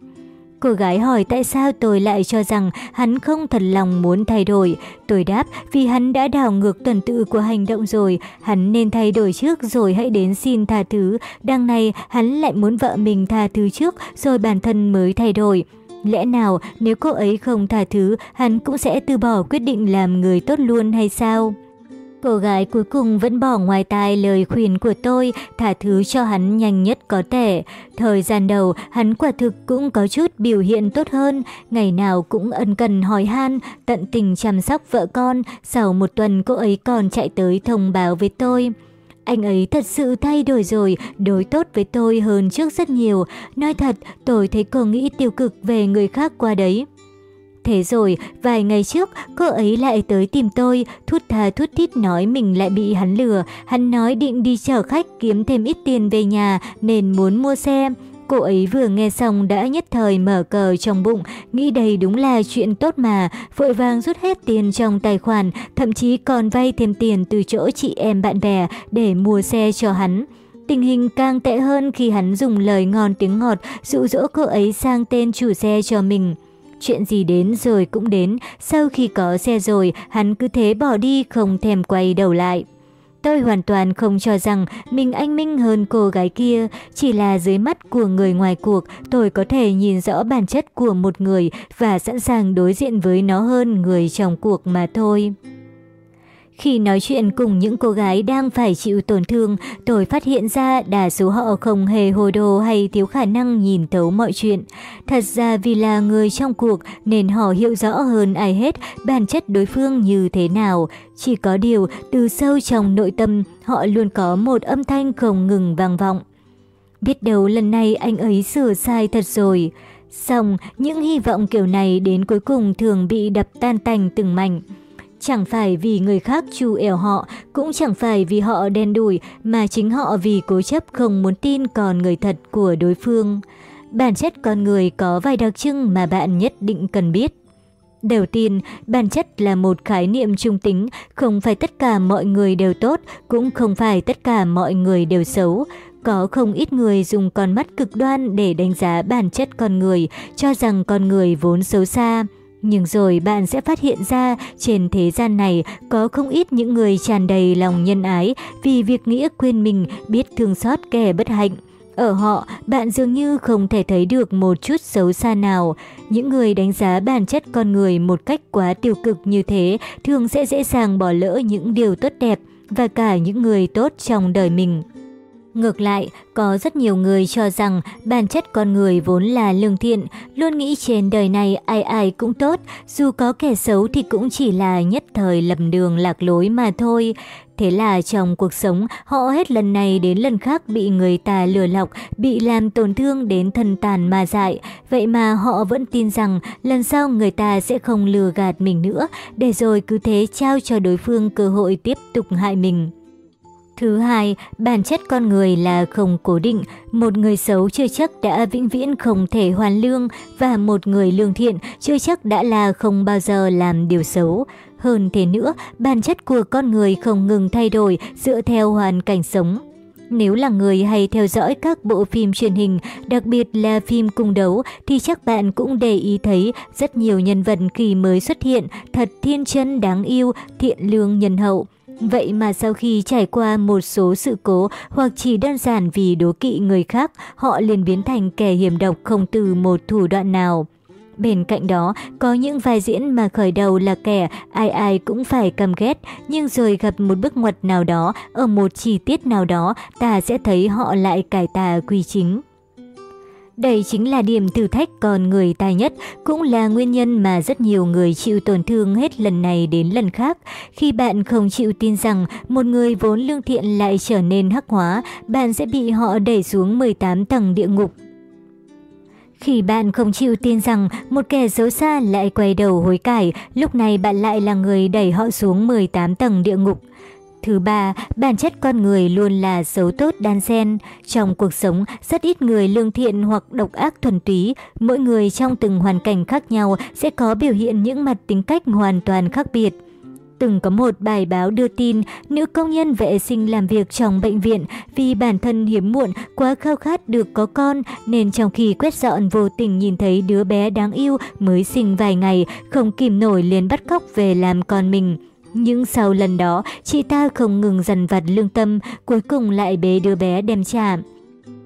Cô gái hỏi tại sao tôi lại cho rằng hắn không thật lòng muốn thay đổi. Tôi đáp vì hắn đã đảo ngược tuần tự của hành động rồi, hắn nên thay đổi trước rồi hãy đến xin tha thứ. Đằng này hắn lại muốn vợ mình tha thứ trước rồi bản thân mới thay đổi. Lẽ nào nếu cô ấy không tha thứ, hắn cũng sẽ từ bỏ quyết định làm người tốt luôn hay sao? Cô gái cuối cùng vẫn bỏ ngoài tai lời khuyên của tôi, thả thứ cho hắn nhanh nhất có thể. Thời gian đầu, hắn quả thực cũng có chút biểu hiện tốt hơn, ngày nào cũng ân cần hỏi han, tận tình chăm sóc vợ con, sau một tuần cô ấy còn chạy tới thông báo với tôi. Anh ấy thật sự thay đổi rồi, đối tốt với tôi hơn trước rất nhiều. Nói thật, tôi thấy cô nghĩ tiêu cực về người khác qua đấy. Thế rồi, vài ngày trước, cô ấy lại tới tìm tôi, thút thà thút thít nói mình lại bị hắn lừa. Hắn nói định đi chở khách kiếm thêm ít tiền về nhà nên muốn mua xe. Cô ấy vừa nghe xong đã nhất thời mở cờ trong bụng, nghĩ đây đúng là chuyện tốt mà, vội vàng rút hết tiền trong tài khoản, thậm chí còn vay thêm tiền từ chỗ chị em bạn bè để mua xe cho hắn. Tình hình càng tệ hơn khi hắn dùng lời ngon tiếng ngọt dụ dỗ cô ấy sang tên chủ xe cho mình chuyện gì đến rồi cũng đến, sau khi có xe rồi, hắn cứ thế bỏ đi không thèm quay đầu lại. Tôi hoàn toàn không cho rằng mình anh minh hơn cô gái kia, chỉ là dưới mắt của người ngoài cuộc tôi có thể nhìn rõ bản chất của một người và sẵn sàng đối diện với nó hơn người trong cuộc mà thôi. Khi nói chuyện cùng những cô gái đang phải chịu tổn thương, tôi phát hiện ra đa số họ không hề hồ đồ hay thiếu khả năng nhìn thấu mọi chuyện. Thật ra vì là người trong cuộc nên họ hiểu rõ hơn ai hết bản chất đối phương như thế nào. Chỉ có điều, từ sâu trong nội tâm, họ luôn có một âm thanh không ngừng vang vọng. Biết đâu lần này anh ấy sửa sai thật rồi. Xong, những hy vọng kiểu này đến cuối cùng thường bị đập tan tành từng mảnh. Chẳng phải vì người khác chu ẻo họ, cũng chẳng phải vì họ đen đủi, mà chính họ vì cố chấp không muốn tin còn người thật của đối phương. Bản chất con người có vài đặc trưng mà bạn nhất định cần biết. Đầu tiên, bản chất là một khái niệm trung tính, không phải tất cả mọi người đều tốt, cũng không phải tất cả mọi người đều xấu. Có không ít người dùng con mắt cực đoan để đánh giá bản chất con người, cho rằng con người vốn xấu xa. Nhưng rồi bạn sẽ phát hiện ra trên thế gian này có không ít những người tràn đầy lòng nhân ái vì việc nghĩa quên mình biết thương xót kẻ bất hạnh. Ở họ, bạn dường như không thể thấy được một chút xấu xa nào. Những người đánh giá bản chất con người một cách quá tiêu cực như thế thường sẽ dễ dàng bỏ lỡ những điều tốt đẹp và cả những người tốt trong đời mình. Ngược lại, có rất nhiều người cho rằng bản chất con người vốn là lương thiện, luôn nghĩ trên đời này ai ai cũng tốt, dù có kẻ xấu thì cũng chỉ là nhất thời lầm đường lạc lối mà thôi. Thế là trong cuộc sống, họ hết lần này đến lần khác bị người ta lừa lọc, bị làm tổn thương đến thân tàn mà dại. Vậy mà họ vẫn tin rằng lần sau người ta sẽ không lừa gạt mình nữa, để rồi cứ thế trao cho đối phương cơ hội tiếp tục hại mình. Thứ hai, bản chất con người là không cố định, một người xấu chưa chắc đã vĩnh viễn không thể hoàn lương và một người lương thiện chưa chắc đã là không bao giờ làm điều xấu. Hơn thế nữa, bản chất của con người không ngừng thay đổi dựa theo hoàn cảnh sống. Nếu là người hay theo dõi các bộ phim truyền hình, đặc biệt là phim cung đấu, thì chắc bạn cũng để ý thấy rất nhiều nhân vật khi mới xuất hiện thật thiên chân đáng yêu, thiện lương nhân hậu. Vậy mà sau khi trải qua một số sự cố hoặc chỉ đơn giản vì đố kỵ người khác, họ liền biến thành kẻ hiểm độc không từ một thủ đoạn nào. Bên cạnh đó, có những vai diễn mà khởi đầu là kẻ ai ai cũng phải căm ghét, nhưng rồi gặp một bước ngoặt nào đó, ở một chi tiết nào đó, ta sẽ thấy họ lại cải tà quy chính. Đây chính là điểm thử thách còn người tài nhất, cũng là nguyên nhân mà rất nhiều người chịu tổn thương hết lần này đến lần khác. Khi bạn không chịu tin rằng một người vốn lương thiện lại trở nên hắc hóa, bạn sẽ bị họ đẩy xuống 18 tầng địa ngục. Khi bạn không chịu tin rằng một kẻ xấu xa lại quay đầu hối cải, lúc này bạn lại là người đẩy họ xuống 18 tầng địa ngục. Thứ ba, bản chất con người luôn là xấu tốt đan xen. Trong cuộc sống, rất ít người lương thiện hoặc độc ác thuần túy. Mỗi người trong từng hoàn cảnh khác nhau sẽ có biểu hiện những mặt tính cách hoàn toàn khác biệt. Từng có một bài báo đưa tin nữ công nhân vệ sinh làm việc trong bệnh viện vì bản thân hiếm muộn quá khao khát được có con nên trong khi quét dọn vô tình nhìn thấy đứa bé đáng yêu mới sinh vài ngày không kìm nổi liền bắt cóc về làm con mình. Nhưng sau lần đó, chị ta không ngừng dần vặt lương tâm, cuối cùng lại bế đứa bé đem trả.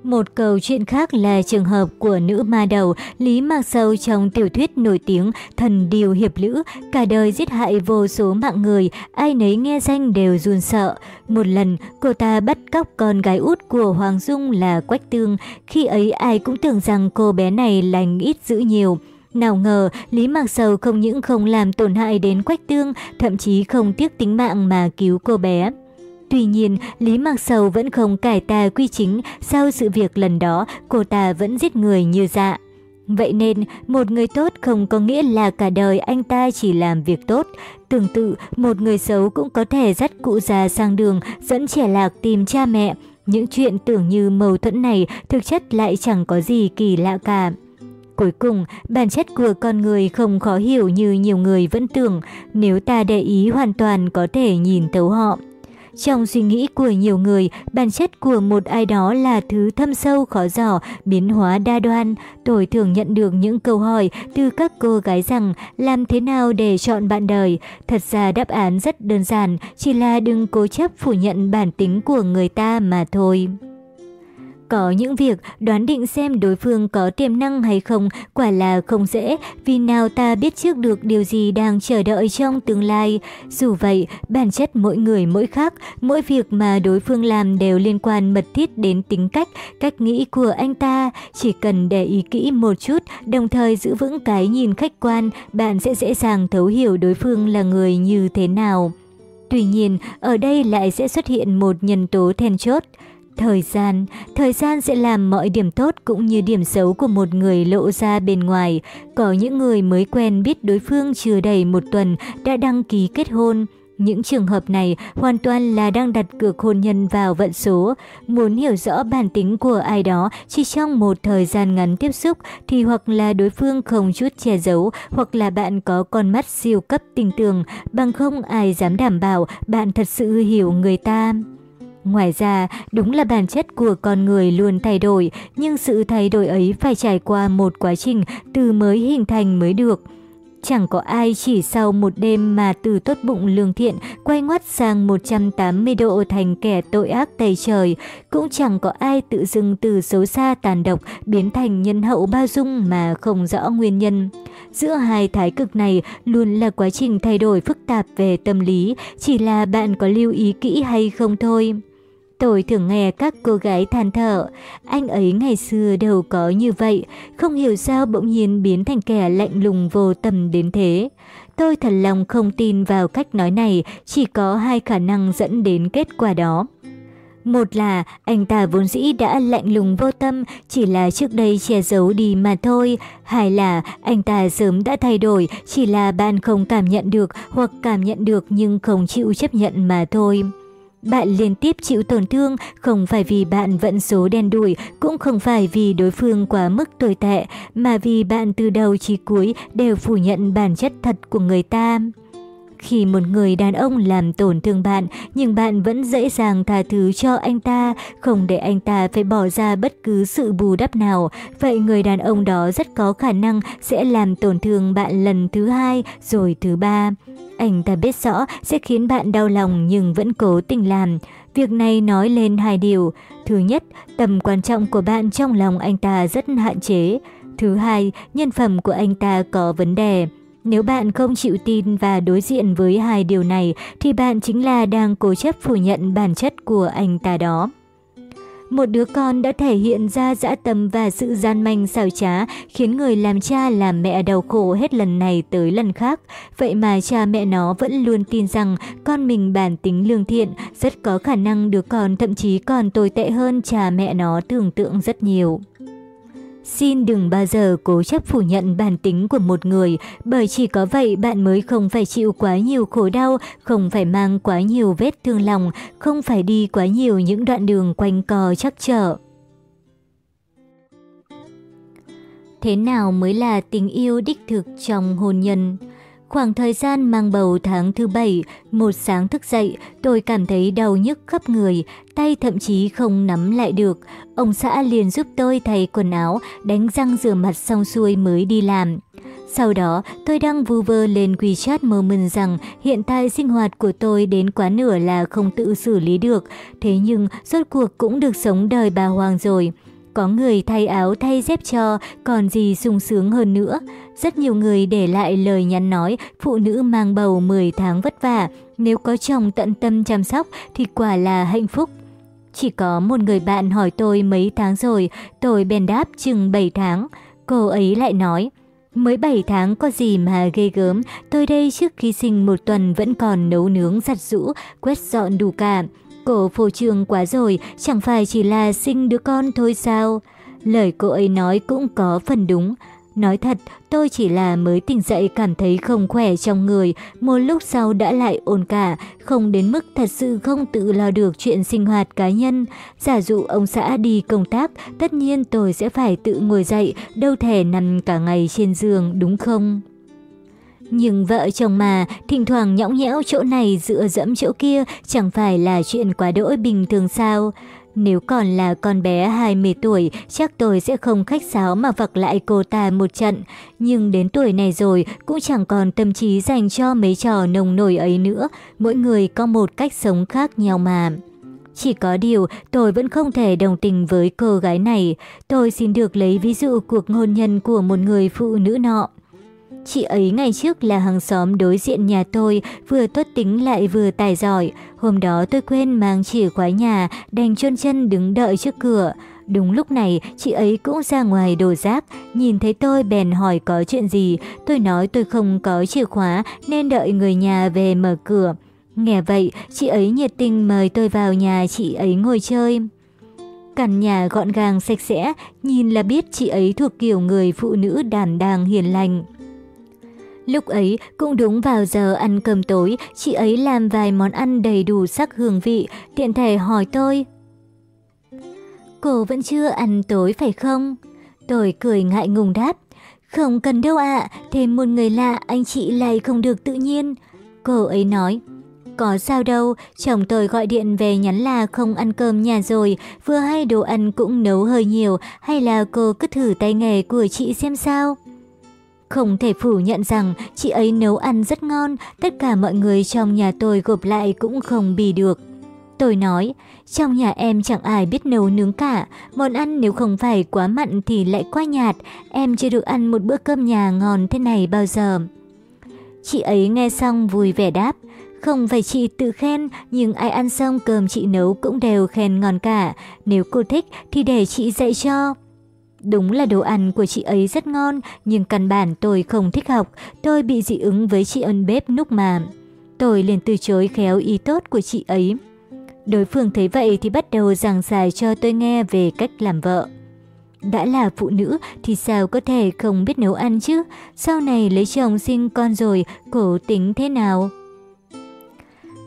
Một câu chuyện khác là trường hợp của nữ ma đầu Lý Mạc Sâu trong tiểu thuyết nổi tiếng Thần Điều Hiệp Lữ, cả đời giết hại vô số mạng người, ai nấy nghe danh đều run sợ. Một lần, cô ta bắt cóc con gái út của Hoàng Dung là Quách Tương, khi ấy ai cũng tưởng rằng cô bé này lành ít dữ nhiều. Nào ngờ, Lý Mạc Sầu không những không làm tổn hại đến Quách Tương, thậm chí không tiếc tính mạng mà cứu cô bé. Tuy nhiên, Lý Mạc Sầu vẫn không cải tà quy chính, sau sự việc lần đó, cô ta vẫn giết người như dạ. Vậy nên, một người tốt không có nghĩa là cả đời anh ta chỉ làm việc tốt. Tương tự, một người xấu cũng có thể dắt cụ già sang đường, dẫn trẻ lạc tìm cha mẹ. Những chuyện tưởng như mâu thuẫn này thực chất lại chẳng có gì kỳ lạ cả. Cuối cùng, bản chất của con người không khó hiểu như nhiều người vẫn tưởng, nếu ta để ý hoàn toàn có thể nhìn tấu họ. Trong suy nghĩ của nhiều người, bản chất của một ai đó là thứ thâm sâu khó dò, biến hóa đa đoan. Tôi thường nhận được những câu hỏi từ các cô gái rằng làm thế nào để chọn bạn đời. Thật ra đáp án rất đơn giản, chỉ là đừng cố chấp phủ nhận bản tính của người ta mà thôi. Có những việc đoán định xem đối phương có tiềm năng hay không quả là không dễ, vì nào ta biết trước được điều gì đang chờ đợi trong tương lai. Dù vậy, bản chất mỗi người mỗi khác, mỗi việc mà đối phương làm đều liên quan mật thiết đến tính cách, cách nghĩ của anh ta. Chỉ cần để ý kỹ một chút, đồng thời giữ vững cái nhìn khách quan, bạn sẽ dễ dàng thấu hiểu đối phương là người như thế nào. Tuy nhiên, ở đây lại sẽ xuất hiện một nhân tố then chốt – Thời gian, thời gian sẽ làm mọi điểm tốt cũng như điểm xấu của một người lộ ra bên ngoài. Có những người mới quen biết đối phương chưa đầy một tuần đã đăng ký kết hôn. Những trường hợp này hoàn toàn là đang đặt cược hôn nhân vào vận số. Muốn hiểu rõ bản tính của ai đó chỉ trong một thời gian ngắn tiếp xúc thì hoặc là đối phương không chút che giấu hoặc là bạn có con mắt siêu cấp tinh tường, bằng không ai dám đảm bảo bạn thật sự hiểu người ta. Ngoài ra, đúng là bản chất của con người luôn thay đổi, nhưng sự thay đổi ấy phải trải qua một quá trình từ mới hình thành mới được. Chẳng có ai chỉ sau một đêm mà từ tốt bụng lương thiện quay ngoắt sang 180 độ thành kẻ tội ác tày trời. Cũng chẳng có ai tự dưng từ xấu xa tàn độc biến thành nhân hậu bao dung mà không rõ nguyên nhân. Giữa hai thái cực này luôn là quá trình thay đổi phức tạp về tâm lý, chỉ là bạn có lưu ý kỹ hay không thôi. Tôi thường nghe các cô gái than thở, anh ấy ngày xưa đâu có như vậy, không hiểu sao bỗng nhiên biến thành kẻ lạnh lùng vô tâm đến thế. Tôi thật lòng không tin vào cách nói này, chỉ có hai khả năng dẫn đến kết quả đó. Một là anh ta vốn dĩ đã lạnh lùng vô tâm, chỉ là trước đây che giấu đi mà thôi. Hai là anh ta sớm đã thay đổi, chỉ là bạn không cảm nhận được hoặc cảm nhận được nhưng không chịu chấp nhận mà thôi. Bạn liên tiếp chịu tổn thương không phải vì bạn vận số đen đủi, cũng không phải vì đối phương quá mức tồi tệ, mà vì bạn từ đầu chí cuối đều phủ nhận bản chất thật của người ta. Khi một người đàn ông làm tổn thương bạn, nhưng bạn vẫn dễ dàng tha thứ cho anh ta, không để anh ta phải bỏ ra bất cứ sự bù đắp nào, vậy người đàn ông đó rất có khả năng sẽ làm tổn thương bạn lần thứ hai rồi thứ ba. Anh ta biết rõ sẽ khiến bạn đau lòng nhưng vẫn cố tình làm. Việc này nói lên hai điều. Thứ nhất, tầm quan trọng của bạn trong lòng anh ta rất hạn chế. Thứ hai, nhân phẩm của anh ta có vấn đề. Nếu bạn không chịu tin và đối diện với hai điều này thì bạn chính là đang cố chấp phủ nhận bản chất của anh ta đó. Một đứa con đã thể hiện ra dã tâm và sự gian manh xảo trá, khiến người làm cha làm mẹ đau khổ hết lần này tới lần khác. Vậy mà cha mẹ nó vẫn luôn tin rằng con mình bản tính lương thiện, rất có khả năng đứa con thậm chí còn tồi tệ hơn cha mẹ nó tưởng tượng rất nhiều. Xin đừng bao giờ cố chấp phủ nhận bản tính của một người, bởi chỉ có vậy bạn mới không phải chịu quá nhiều khổ đau, không phải mang quá nhiều vết thương lòng, không phải đi quá nhiều những đoạn đường quanh co chắc trở. Thế nào mới là tình yêu đích thực trong hôn nhân? Khoảng thời gian mang bầu tháng thứ bảy, một sáng thức dậy, tôi cảm thấy đau nhức khắp người, tay thậm chí không nắm lại được. Ông xã liền giúp tôi thay quần áo, đánh răng rửa mặt xong xuôi mới đi làm. Sau đó, tôi đăng vu vơ lên WeChat Moment rằng hiện tại sinh hoạt của tôi đến quá nửa là không tự xử lý được, thế nhưng rốt cuộc cũng được sống đời bà Hoàng rồi. Có người thay áo thay dép cho, còn gì sung sướng hơn nữa. Rất nhiều người để lại lời nhắn nói phụ nữ mang bầu 10 tháng vất vả, nếu có chồng tận tâm chăm sóc thì quả là hạnh phúc. Chỉ có một người bạn hỏi tôi mấy tháng rồi, tôi bèn đáp chừng 7 tháng. Cô ấy lại nói, mới 7 tháng có gì mà ghê gớm, tôi đây trước khi sinh một tuần vẫn còn nấu nướng giặt rũ, quét dọn đủ cả. Cổ phô trương quá rồi, chẳng phải chỉ là sinh đứa con thôi sao? Lời cô ấy nói cũng có phần đúng. Nói thật, tôi chỉ là mới tỉnh dậy cảm thấy không khỏe trong người, một lúc sau đã lại ổn cả, không đến mức thật sự không tự lo được chuyện sinh hoạt cá nhân. Giả dụ ông xã đi công tác, tất nhiên tôi sẽ phải tự ngồi dậy, đâu thể nằm cả ngày trên giường, đúng không? Nhưng vợ chồng mà, thỉnh thoảng nhõng nhẽo chỗ này dựa dẫm chỗ kia chẳng phải là chuyện quá đỗi bình thường sao? Nếu còn là con bé 20 tuổi, chắc tôi sẽ không khách sáo mà vặc lại cô ta một trận. Nhưng đến tuổi này rồi, cũng chẳng còn tâm trí dành cho mấy trò nồng nổi ấy nữa. Mỗi người có một cách sống khác nhau mà. Chỉ có điều, tôi vẫn không thể đồng tình với cô gái này. Tôi xin được lấy ví dụ cuộc hôn nhân của một người phụ nữ nọ. Chị ấy ngày trước là hàng xóm đối diện nhà tôi, vừa tốt tính lại vừa tài giỏi. Hôm đó tôi quên mang chìa khóa nhà, đành chôn chân đứng đợi trước cửa. Đúng lúc này, chị ấy cũng ra ngoài đổ rác, nhìn thấy tôi bèn hỏi có chuyện gì. Tôi nói tôi không có chìa khóa nên đợi người nhà về mở cửa. Nghe vậy, chị ấy nhiệt tình mời tôi vào nhà chị ấy ngồi chơi. Căn nhà gọn gàng sạch sẽ, nhìn là biết chị ấy thuộc kiểu người phụ nữ đảm đang hiền lành. Lúc ấy cũng đúng vào giờ ăn cơm tối, chị ấy làm vài món ăn đầy đủ sắc hương vị, tiện thể hỏi tôi. Cô vẫn chưa ăn tối phải không? Tôi cười ngại ngùng đáp. Không cần đâu ạ, thêm một người lạ anh chị lại không được tự nhiên. Cô ấy nói. Có sao đâu, chồng tôi gọi điện về nhắn là không ăn cơm nhà rồi, vừa hay đồ ăn cũng nấu hơi nhiều, hay là cô cứ thử tay nghề của chị xem sao? Không thể phủ nhận rằng chị ấy nấu ăn rất ngon, tất cả mọi người trong nhà tôi gộp lại cũng không bì được. Tôi nói, trong nhà em chẳng ai biết nấu nướng cả, món ăn nếu không phải quá mặn thì lại quá nhạt, em chưa được ăn một bữa cơm nhà ngon thế này bao giờ. Chị ấy nghe xong vui vẻ đáp, không phải chị tự khen, nhưng ai ăn xong cơm chị nấu cũng đều khen ngon cả, nếu cô thích thì để chị dạy cho. Đúng là đồ ăn của chị ấy rất ngon, nhưng căn bản tôi không thích học, tôi bị dị ứng với chị ân bếp núc mà. Tôi liền từ chối khéo ý tốt của chị ấy. Đối phương thấy vậy thì bắt đầu giảng giải cho tôi nghe về cách làm vợ. Đã là phụ nữ thì sao có thể không biết nấu ăn chứ? Sau này lấy chồng sinh con rồi, cổ tính thế nào?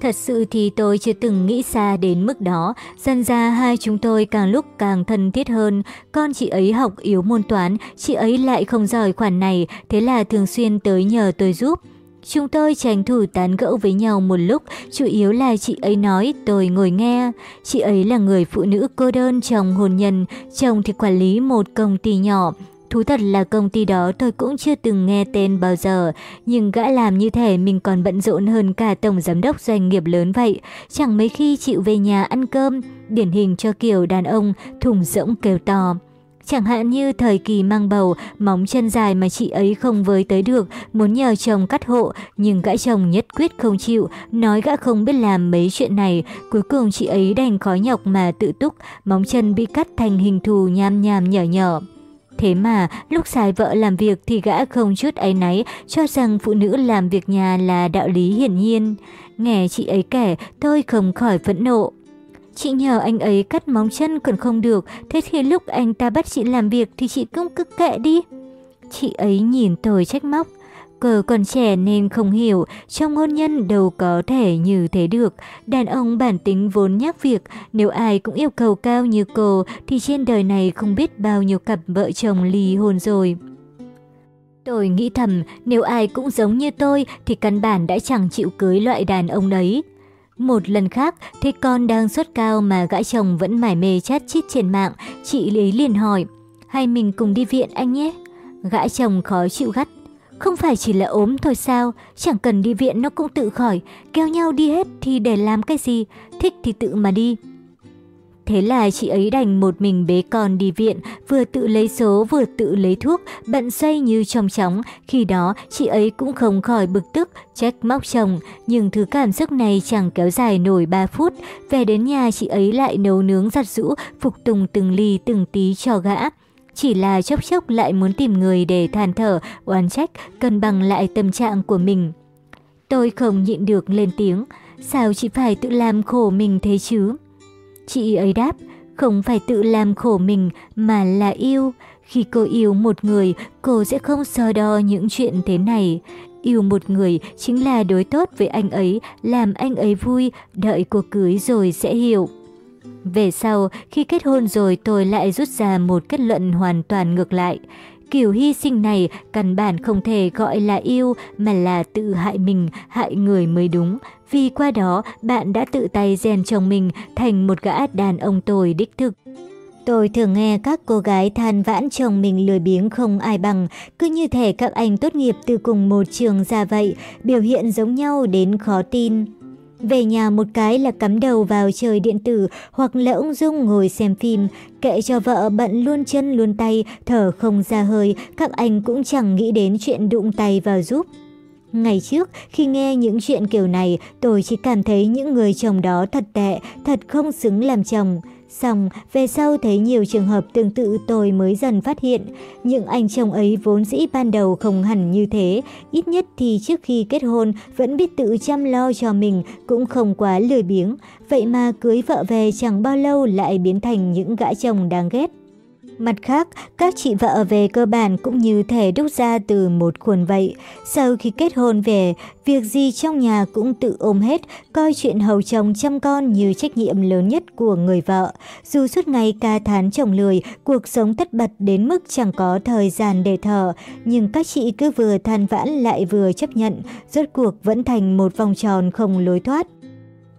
Thật sự thì tôi chưa từng nghĩ xa đến mức đó, dần ra hai chúng tôi càng lúc càng thân thiết hơn. Con chị ấy học yếu môn toán, chị ấy lại không giỏi khoản này, thế là thường xuyên tới nhờ tôi giúp. Chúng tôi tranh thủ tán gẫu với nhau một lúc, chủ yếu là chị ấy nói, tôi ngồi nghe. Chị ấy là người phụ nữ cô đơn trong hôn nhân, chồng thì quản lý một công ty nhỏ. Thú thật là công ty đó tôi cũng chưa từng nghe tên bao giờ, nhưng gã làm như thể mình còn bận rộn hơn cả tổng giám đốc doanh nghiệp lớn vậy. Chẳng mấy khi chịu về nhà ăn cơm, điển hình cho kiểu đàn ông thùng rỗng kêu to. Chẳng hạn như thời kỳ mang bầu, móng chân dài mà chị ấy không với tới được, muốn nhờ chồng cắt hộ, nhưng gã chồng nhất quyết không chịu, nói gã không biết làm mấy chuyện này. Cuối cùng chị ấy đành khó nhọc mà tự túc, móng chân bị cắt thành hình thù nham nham nhỏ nhỏ. Thế mà, lúc xài vợ làm việc thì gã không chút áy náy, cho rằng phụ nữ làm việc nhà là đạo lý hiển nhiên. Nghe chị ấy kể, tôi không khỏi phẫn nộ. Chị nhờ anh ấy cắt móng chân còn không được, thế thì lúc anh ta bắt chị làm việc thì chị cũng cứ kệ đi. Chị ấy nhìn tôi trách móc. Cờ còn trẻ nên không hiểu, trong hôn nhân đâu có thể như thế được. Đàn ông bản tính vốn nhắc việc, nếu ai cũng yêu cầu cao như cô thì trên đời này không biết bao nhiêu cặp vợ chồng ly hôn rồi. Tôi nghĩ thầm, nếu ai cũng giống như tôi thì căn bản đã chẳng chịu cưới loại đàn ông đấy. Một lần khác, thấy con đang sốt cao mà gã chồng vẫn mải mê chat chít trên mạng, chị lấy liền hỏi, hay mình cùng đi viện anh nhé? Gã chồng khó chịu gắt, không phải chỉ là ốm thôi sao, chẳng cần đi viện nó cũng tự khỏi, kéo nhau đi hết thì để làm cái gì, thích thì tự mà đi. Thế là chị ấy đành một mình bế con đi viện, vừa tự lấy số vừa tự lấy thuốc, bận xoay như trong chóng. Khi đó chị ấy cũng không khỏi bực tức, trách móc chồng. Nhưng thứ cảm xúc này chẳng kéo dài nổi 3 phút. Về đến nhà chị ấy lại nấu nướng giặt rũ, phục tùng từng ly từng tí cho gã. Chỉ là chốc chốc lại muốn tìm người để than thở, oán trách, cân bằng lại tâm trạng của mình. Tôi không nhịn được lên tiếng, sao chị phải tự làm khổ mình thế chứ? Chị ấy đáp, không phải tự làm khổ mình mà là yêu. Khi cô yêu một người, cô sẽ không so đo những chuyện thế này. Yêu một người chính là đối tốt với anh ấy, làm anh ấy vui, đợi cô cưới rồi sẽ hiểu. Về sau, khi kết hôn rồi tôi lại rút ra một kết luận hoàn toàn ngược lại. Kiểu hy sinh này căn bản không thể gọi là yêu mà là tự hại mình, hại người mới đúng. Vì qua đó bạn đã tự tay rèn chồng mình thành một gã đàn ông tồi đích thực. Tôi thường nghe các cô gái than vãn chồng mình lười biếng không ai bằng, cứ như thể các anh tốt nghiệp từ cùng một trường ra vậy, biểu hiện giống nhau đến khó tin. Về nhà một cái là cắm đầu vào trời điện tử hoặc là ung dung ngồi xem phim, kệ cho vợ bận luôn chân luôn tay, thở không ra hơi, các anh cũng chẳng nghĩ đến chuyện đụng tay vào giúp. Ngày trước, khi nghe những chuyện kiểu này, tôi chỉ cảm thấy những người chồng đó thật tệ, thật không xứng làm chồng. Xong, về sau thấy nhiều trường hợp tương tự tôi mới dần phát hiện, những anh chồng ấy vốn dĩ ban đầu không hẳn như thế, ít nhất thì trước khi kết hôn vẫn biết tự chăm lo cho mình, cũng không quá lười biếng. Vậy mà cưới vợ về chẳng bao lâu lại biến thành những gã chồng đáng ghét. Mặt khác, các chị vợ về cơ bản cũng như thể đúc ra từ một khuôn vậy. Sau khi kết hôn về, việc gì trong nhà cũng tự ôm hết, coi chuyện hầu chồng chăm con như trách nhiệm lớn nhất của người vợ. Dù suốt ngày ca thán chồng lười, cuộc sống tất bật đến mức chẳng có thời gian để thở, nhưng các chị cứ vừa than vãn lại vừa chấp nhận, rốt cuộc vẫn thành một vòng tròn không lối thoát.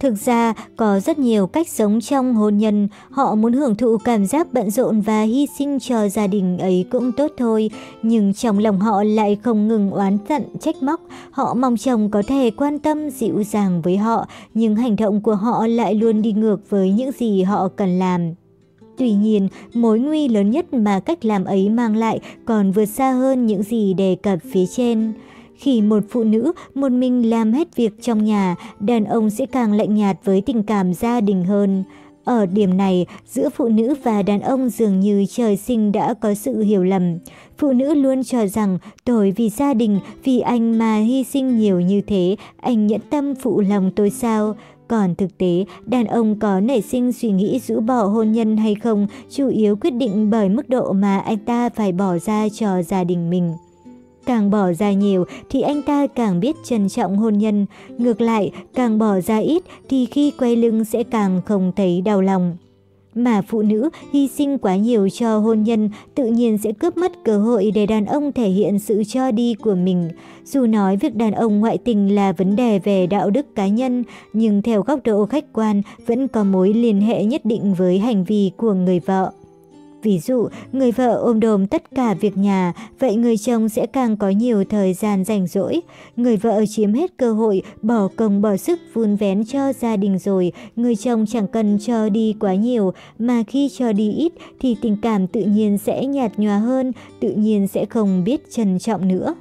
Thực ra, có rất nhiều cách sống trong hôn nhân, họ muốn hưởng thụ cảm giác bận rộn và hy sinh cho gia đình ấy cũng tốt thôi, nhưng trong lòng họ lại không ngừng oán giận, trách móc. Họ mong chồng có thể quan tâm, dịu dàng với họ, nhưng hành động của họ lại luôn đi ngược với những gì họ cần làm. Tuy nhiên, mối nguy lớn nhất mà cách làm ấy mang lại còn vượt xa hơn những gì đề cập phía trên. Khi một phụ nữ một mình làm hết việc trong nhà, đàn ông sẽ càng lạnh nhạt với tình cảm gia đình hơn. Ở điểm này, giữa phụ nữ và đàn ông dường như trời sinh đã có sự hiểu lầm. Phụ nữ luôn cho rằng tôi vì gia đình, vì anh mà hy sinh nhiều như thế, anh nhẫn tâm phụ lòng tôi sao? Còn thực tế, đàn ông có nảy sinh suy nghĩ rũ bỏ hôn nhân hay không, chủ yếu quyết định bởi mức độ mà anh ta phải bỏ ra cho gia đình mình. Càng bỏ ra nhiều thì anh ta càng biết trân trọng hôn nhân. Ngược lại, càng bỏ ra ít thì khi quay lưng sẽ càng không thấy đau lòng. Mà phụ nữ hy sinh quá nhiều cho hôn nhân tự nhiên sẽ cướp mất cơ hội để đàn ông thể hiện sự cho đi của mình. Dù nói việc đàn ông ngoại tình là vấn đề về đạo đức cá nhân, nhưng theo góc độ khách quan vẫn có mối liên hệ nhất định với hành vi của người vợ. Ví dụ, người vợ ôm đồm tất cả việc nhà, vậy người chồng sẽ càng có nhiều thời gian rảnh rỗi. Người vợ chiếm hết cơ hội, bỏ công bỏ sức vun vén cho gia đình rồi, người chồng chẳng cần cho đi quá nhiều, mà khi cho đi ít thì tình cảm tự nhiên sẽ nhạt nhòa hơn, tự nhiên sẽ không biết trân trọng nữa.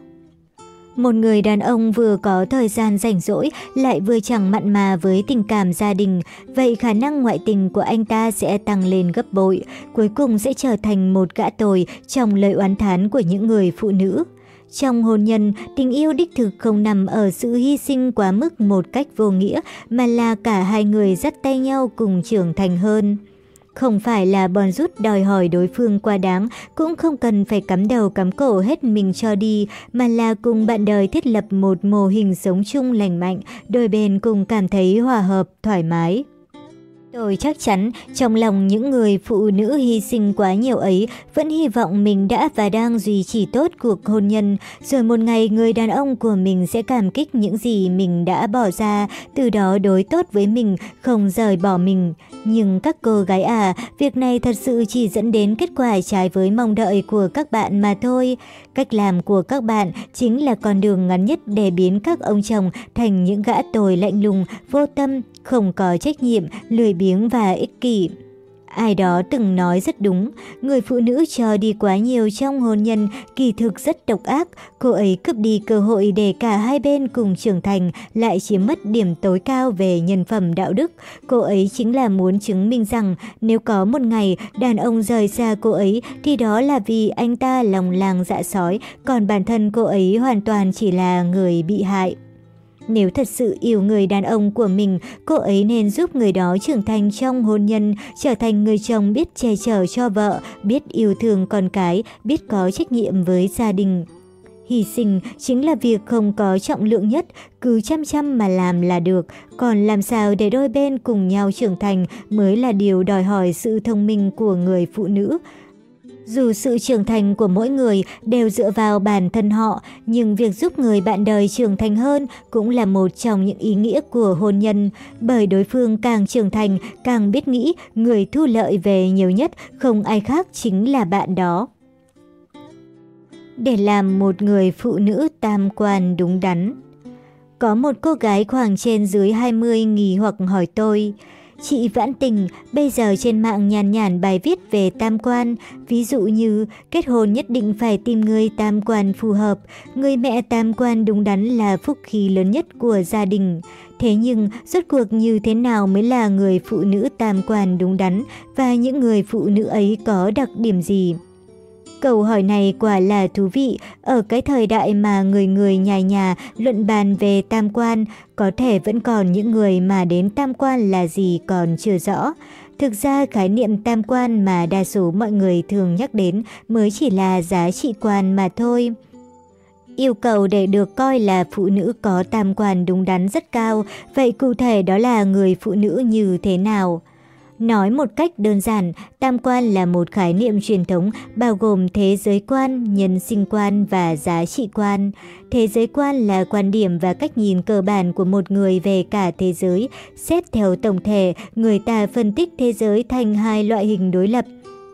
Một người đàn ông vừa có thời gian rảnh rỗi lại vừa chẳng mặn mà với tình cảm gia đình, vậy khả năng ngoại tình của anh ta sẽ tăng lên gấp bội, cuối cùng sẽ trở thành một gã tồi trong lời oán thán của những người phụ nữ. Trong hôn nhân, tình yêu đích thực không nằm ở sự hy sinh quá mức một cách vô nghĩa, mà là cả hai người dắt tay nhau cùng trưởng thành hơn. Không phải là bòn rút đòi hỏi đối phương quá đáng, cũng không cần phải cắm đầu cắm cổ hết mình cho đi, mà là cùng bạn đời thiết lập một mô hình sống chung lành mạnh, đôi bên cùng cảm thấy hòa hợp, thoải mái. Tôi chắc chắn trong lòng những người phụ nữ hy sinh quá nhiều ấy vẫn hy vọng mình đã và đang duy trì tốt cuộc hôn nhân, rồi một ngày người đàn ông của mình sẽ cảm kích những gì mình đã bỏ ra, từ đó đối tốt với mình, không rời bỏ mình. Nhưng các cô gái à, việc này thật sự chỉ dẫn đến kết quả trái với mong đợi của các bạn mà thôi. Cách làm của các bạn chính là con đường ngắn nhất để biến các ông chồng thành những gã tồi lạnh lùng, vô tâm, không có trách nhiệm, lười biếng biếng và ích kỷ. Ai đó từng nói rất đúng, người phụ nữ cho đi quá nhiều trong hôn nhân kỳ thực rất độc ác, cô ấy cướp đi cơ hội để cả hai bên cùng trưởng thành lại chiếm mất điểm tối cao về nhân phẩm đạo đức. Cô ấy chính là muốn chứng minh rằng nếu có một ngày đàn ông rời xa cô ấy thì đó là vì anh ta lòng làng dạ sói, còn bản thân cô ấy hoàn toàn chỉ là người bị hại. Nếu thật sự yêu người đàn ông của mình, cô ấy nên giúp người đó trưởng thành trong hôn nhân, trở thành người chồng biết che chở cho vợ, biết yêu thương con cái, biết có trách nhiệm với gia đình. Hy sinh chính là việc không có trọng lượng nhất, cứ chăm chăm mà làm là được, còn làm sao để đôi bên cùng nhau trưởng thành mới là điều đòi hỏi sự thông minh của người phụ nữ. Dù sự trưởng thành của mỗi người đều dựa vào bản thân họ, nhưng việc giúp người bạn đời trưởng thành hơn cũng là một trong những ý nghĩa của hôn nhân. Bởi đối phương càng trưởng thành, càng biết nghĩ, người thu lợi về nhiều nhất không ai khác chính là bạn đó. Để làm một người phụ nữ tam quan đúng đắn Có một cô gái khoảng trên dưới 20 nghỉ hoặc hỏi tôi Chị Vãn Tình, bây giờ trên mạng nhàn nhản bài viết về tam quan, ví dụ như kết hôn nhất định phải tìm người tam quan phù hợp, người mẹ tam quan đúng đắn là phúc khí lớn nhất của gia đình. Thế nhưng, rốt cuộc như thế nào mới là người phụ nữ tam quan đúng đắn và những người phụ nữ ấy có đặc điểm gì? Câu hỏi này quả là thú vị, ở cái thời đại mà người người nhà nhà luận bàn về tam quan, có thể vẫn còn những người mà đến tam quan là gì còn chưa rõ. Thực ra khái niệm tam quan mà đa số mọi người thường nhắc đến mới chỉ là giá trị quan mà thôi. Yêu cầu để được coi là phụ nữ có tam quan đúng đắn rất cao, vậy cụ thể đó là người phụ nữ như thế nào? Nói một cách đơn giản, tam quan là một khái niệm truyền thống bao gồm thế giới quan, nhân sinh quan và giá trị quan. Thế giới quan là quan điểm và cách nhìn cơ bản của một người về cả thế giới. Xét theo tổng thể, người ta phân tích thế giới thành hai loại hình đối lập,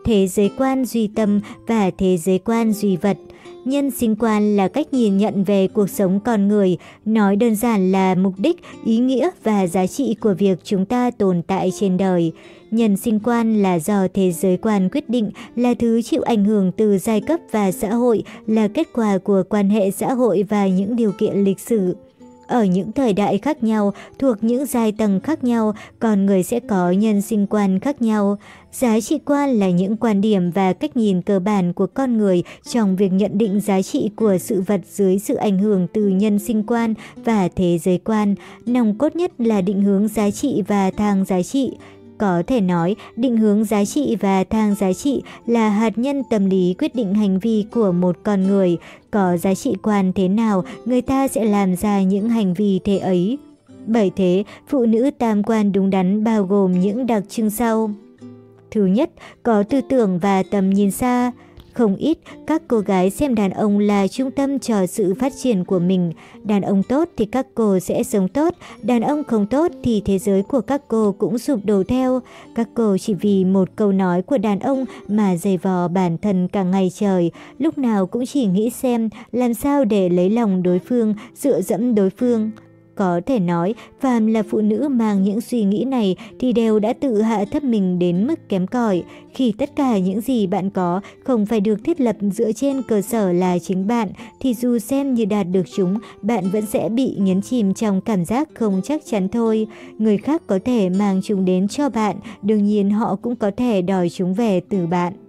thế giới quan duy tâm và thế giới quan duy vật. Nhân sinh quan là cách nhìn nhận về cuộc sống con người, nói đơn giản là mục đích, ý nghĩa và giá trị của việc chúng ta tồn tại trên đời. Nhân sinh quan là do thế giới quan quyết định, là thứ chịu ảnh hưởng từ giai cấp và xã hội, là kết quả của quan hệ xã hội và những điều kiện lịch sử. Ở những thời đại khác nhau, thuộc những giai tầng khác nhau, con người sẽ có nhân sinh quan khác nhau. Giá trị quan là những quan điểm và cách nhìn cơ bản của con người trong việc nhận định giá trị của sự vật dưới sự ảnh hưởng từ nhân sinh quan và thế giới quan. Nòng cốt nhất là định hướng giá trị và thang giá trị. Có thể nói, định hướng giá trị và thang giá trị là hạt nhân tâm lý quyết định hành vi của một con người. Có giá trị quan thế nào, người ta sẽ làm ra những hành vi thế ấy. Bởi thế, phụ nữ tam quan đúng đắn bao gồm những đặc trưng sau. Thứ nhất, có tư tưởng và tầm nhìn xa. Không ít, các cô gái xem đàn ông là trung tâm cho sự phát triển của mình. Đàn ông tốt thì các cô sẽ sống tốt, đàn ông không tốt thì thế giới của các cô cũng sụp đổ theo. Các cô chỉ vì một câu nói của đàn ông mà dày vò bản thân cả ngày trời, lúc nào cũng chỉ nghĩ xem làm sao để lấy lòng đối phương, dựa dẫm đối phương. Có thể nói, phàm là phụ nữ mang những suy nghĩ này thì đều đã tự hạ thấp mình đến mức kém cỏi. Khi tất cả những gì bạn có không phải được thiết lập dựa trên cơ sở là chính bạn, thì dù xem như đạt được chúng, bạn vẫn sẽ bị nhấn chìm trong cảm giác không chắc chắn thôi. Người khác có thể mang chúng đến cho bạn, đương nhiên họ cũng có thể đòi chúng về từ bạn.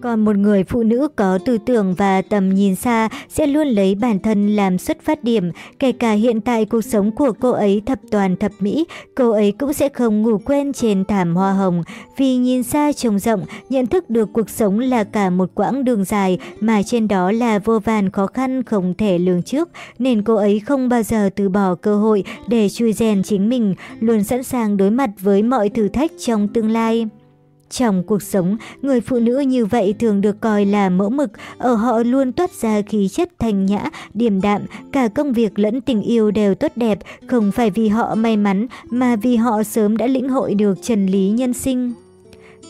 Còn một người phụ nữ có tư tưởng và tầm nhìn xa sẽ luôn lấy bản thân làm xuất phát điểm, kể cả hiện tại cuộc sống của cô ấy thập toàn thập mỹ, cô ấy cũng sẽ không ngủ quên trên thảm hoa hồng. Vì nhìn xa trông rộng, nhận thức được cuộc sống là cả một quãng đường dài mà trên đó là vô vàn khó khăn không thể lường trước, nên cô ấy không bao giờ từ bỏ cơ hội để chui rèn chính mình, luôn sẵn sàng đối mặt với mọi thử thách trong tương lai. Trong cuộc sống, người phụ nữ như vậy thường được coi là mẫu mực, ở họ luôn toát ra khí chất thanh nhã, điềm đạm, cả công việc lẫn tình yêu đều tốt đẹp, không phải vì họ may mắn mà vì họ sớm đã lĩnh hội được chân lý nhân sinh.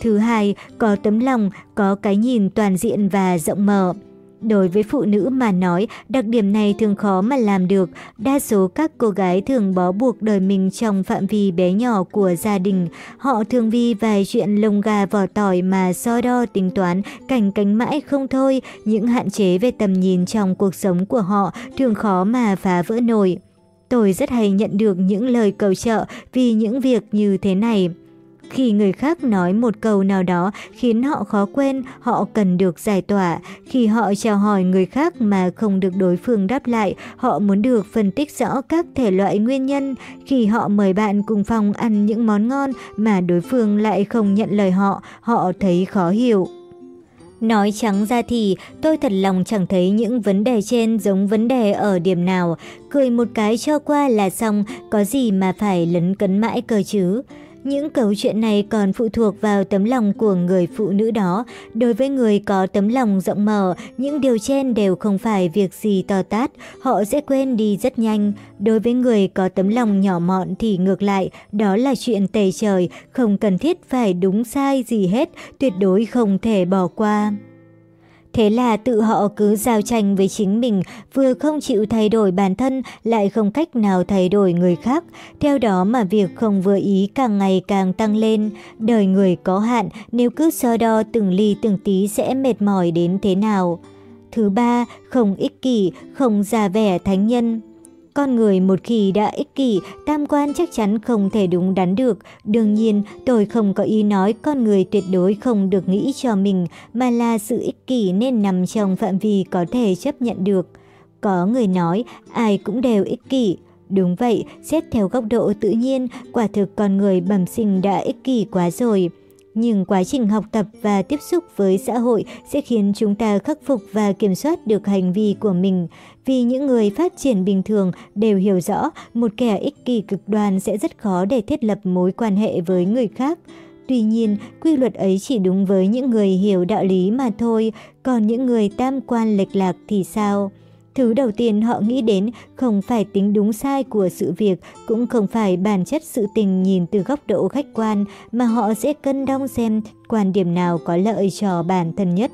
Thứ hai, có tấm lòng, có cái nhìn toàn diện và rộng mở. Đối với phụ nữ mà nói, đặc điểm này thường khó mà làm được. Đa số các cô gái thường bó buộc đời mình trong phạm vi bé nhỏ của gia đình. Họ thường vì vài chuyện lông gà vỏ tỏi mà so đo tính toán, cảnh cánh mãi không thôi. Những hạn chế về tầm nhìn trong cuộc sống của họ thường khó mà phá vỡ nổi. Tôi rất hay nhận được những lời cầu trợ vì những việc như thế này. Khi người khác nói một câu nào đó khiến họ khó quên, họ cần được giải tỏa. Khi họ chào hỏi người khác mà không được đối phương đáp lại, họ muốn được phân tích rõ các thể loại nguyên nhân. Khi họ mời bạn cùng phòng ăn những món ngon mà đối phương lại không nhận lời họ, họ thấy khó hiểu. Nói trắng ra thì tôi thật lòng chẳng thấy những vấn đề trên giống vấn đề ở điểm nào. Cười một cái cho qua là xong, có gì mà phải lấn cấn mãi cơ chứ. Những câu chuyện này còn phụ thuộc vào tấm lòng của người phụ nữ đó. Đối với người có tấm lòng rộng mở, những điều trên đều không phải việc gì to tát, họ sẽ quên đi rất nhanh. Đối với người có tấm lòng nhỏ mọn thì ngược lại, đó là chuyện tề trời, không cần thiết phải đúng sai gì hết, tuyệt đối không thể bỏ qua. Thế là tự họ cứ giao tranh với chính mình, vừa không chịu thay đổi bản thân, lại không cách nào thay đổi người khác. Theo đó mà việc không vừa ý càng ngày càng tăng lên. Đời người có hạn, nếu cứ so đo từng ly từng tí sẽ mệt mỏi đến thế nào. Thứ ba, không ích kỷ, không già vẻ thánh nhân. Con người một khi đã ích kỷ, tam quan chắc chắn không thể đúng đắn được. Đương nhiên, tôi không có ý nói con người tuyệt đối không được nghĩ cho mình, mà là sự ích kỷ nên nằm trong phạm vi có thể chấp nhận được. Có người nói, ai cũng đều ích kỷ. Đúng vậy, xét theo góc độ tự nhiên, quả thực con người bẩm sinh đã ích kỷ quá rồi. Nhưng quá trình học tập và tiếp xúc với xã hội sẽ khiến chúng ta khắc phục và kiểm soát được hành vi của mình. Vì những người phát triển bình thường đều hiểu rõ một kẻ ích kỷ cực đoan sẽ rất khó để thiết lập mối quan hệ với người khác. Tuy nhiên, quy luật ấy chỉ đúng với những người hiểu đạo lý mà thôi, còn những người tam quan lệch lạc thì sao? Thứ đầu tiên họ nghĩ đến không phải tính đúng sai của sự việc, cũng không phải bản chất sự tình nhìn từ góc độ khách quan, mà họ sẽ cân đong xem quan điểm nào có lợi cho bản thân nhất.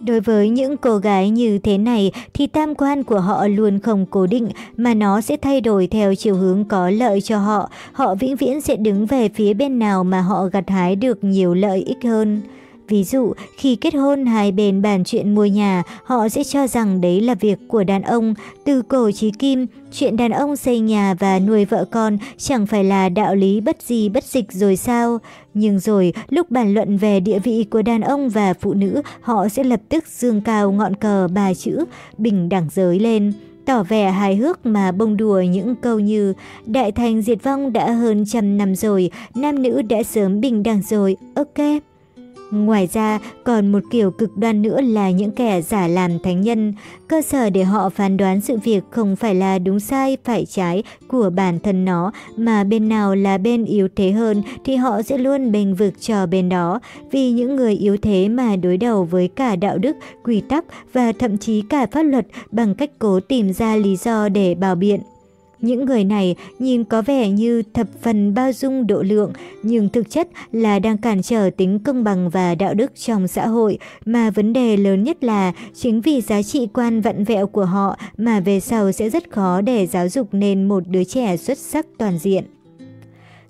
Đối với những cô gái như thế này thì tam quan của họ luôn không cố định, mà nó sẽ thay đổi theo chiều hướng có lợi cho họ. Họ vĩnh viễn sẽ đứng về phía bên nào mà họ gặt hái được nhiều lợi ích hơn. Ví dụ, khi kết hôn hai bên bàn chuyện mua nhà, họ sẽ cho rằng đấy là việc của đàn ông. Từ cổ chí kim, chuyện đàn ông xây nhà và nuôi vợ con chẳng phải là đạo lý bất di bất dịch rồi sao? Nhưng rồi, lúc bàn luận về địa vị của đàn ông và phụ nữ, họ sẽ lập tức dương cao ngọn cờ ba chữ bình đẳng giới lên tỏ vẻ hài hước mà bông đùa những câu như Đại thành diệt vong đã hơn trăm năm rồi, nam nữ đã sớm bình đẳng rồi, ok. Ngoài ra, còn một kiểu cực đoan nữa là những kẻ giả làm thánh nhân. Cơ sở để họ phán đoán sự việc không phải là đúng sai, phải trái của bản thân nó, mà bên nào là bên yếu thế hơn thì họ sẽ luôn bênh vực cho bên đó. Vì những người yếu thế mà đối đầu với cả đạo đức, quy tắc và thậm chí cả pháp luật bằng cách cố tìm ra lý do để bảo biện. Những người này nhìn có vẻ như thập phần bao dung độ lượng, nhưng thực chất là đang cản trở tính công bằng và đạo đức trong xã hội, mà vấn đề lớn nhất là chính vì giá trị quan vặn vẹo của họ mà về sau sẽ rất khó để giáo dục nên một đứa trẻ xuất sắc toàn diện.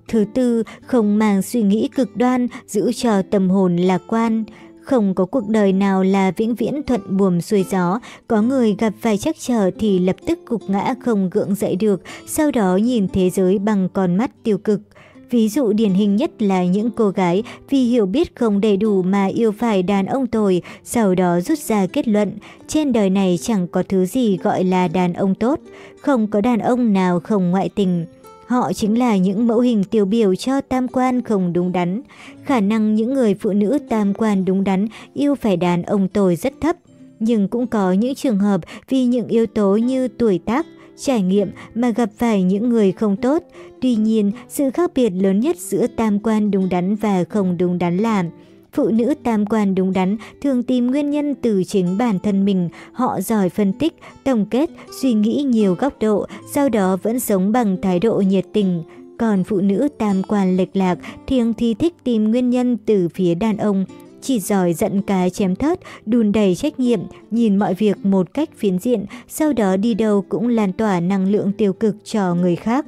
Thứ tư, không mang suy nghĩ cực đoan, giữ cho tâm hồn lạc quan. Không có cuộc đời nào là vĩnh viễn thuận buồm xuôi gió, có người gặp vài trắc trở thì lập tức gục ngã không gượng dậy được, sau đó nhìn thế giới bằng con mắt tiêu cực. Ví dụ điển hình nhất là những cô gái vì hiểu biết không đầy đủ mà yêu phải đàn ông tồi, sau đó rút ra kết luận, trên đời này chẳng có thứ gì gọi là đàn ông tốt, không có đàn ông nào không ngoại tình. Họ chính là những mẫu hình tiêu biểu cho tam quan không đúng đắn. Khả năng những người phụ nữ tam quan đúng đắn yêu phải đàn ông tồi rất thấp. Nhưng cũng có những trường hợp vì những yếu tố như tuổi tác, trải nghiệm mà gặp phải những người không tốt. Tuy nhiên, sự khác biệt lớn nhất giữa tam quan đúng đắn và không đúng đắn là Phụ nữ tam quan đúng đắn thường tìm nguyên nhân từ chính bản thân mình, họ giỏi phân tích, tổng kết, suy nghĩ nhiều góc độ, sau đó vẫn sống bằng thái độ nhiệt tình. Còn phụ nữ tam quan lệch lạc thường thì thích tìm nguyên nhân từ phía đàn ông, chỉ giỏi giận cá chém thớt, đùn đầy trách nhiệm, nhìn mọi việc một cách phiến diện, sau đó đi đâu cũng lan tỏa năng lượng tiêu cực cho người khác.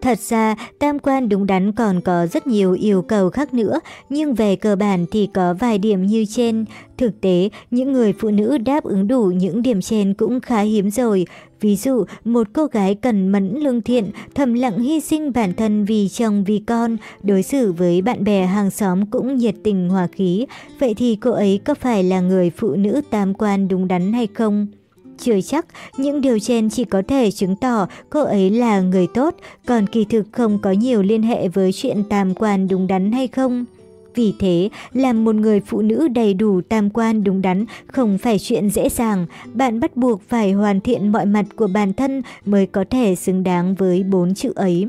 Thật ra, tam quan đúng đắn còn có rất nhiều yêu cầu khác nữa, nhưng về cơ bản thì có vài điểm như trên. Thực tế, những người phụ nữ đáp ứng đủ những điểm trên cũng khá hiếm rồi. Ví dụ, một cô gái cần mẫn lương thiện, thầm lặng hy sinh bản thân vì chồng vì con, đối xử với bạn bè hàng xóm cũng nhiệt tình hòa khí. Vậy thì cô ấy có phải là người phụ nữ tam quan đúng đắn hay không? Chưa chắc, những điều trên chỉ có thể chứng tỏ cô ấy là người tốt, còn kỳ thực không có nhiều liên hệ với chuyện tam quan đúng đắn hay không. Vì thế, làm một người phụ nữ đầy đủ tam quan đúng đắn không phải chuyện dễ dàng, bạn bắt buộc phải hoàn thiện mọi mặt của bản thân mới có thể xứng đáng với bốn chữ ấy.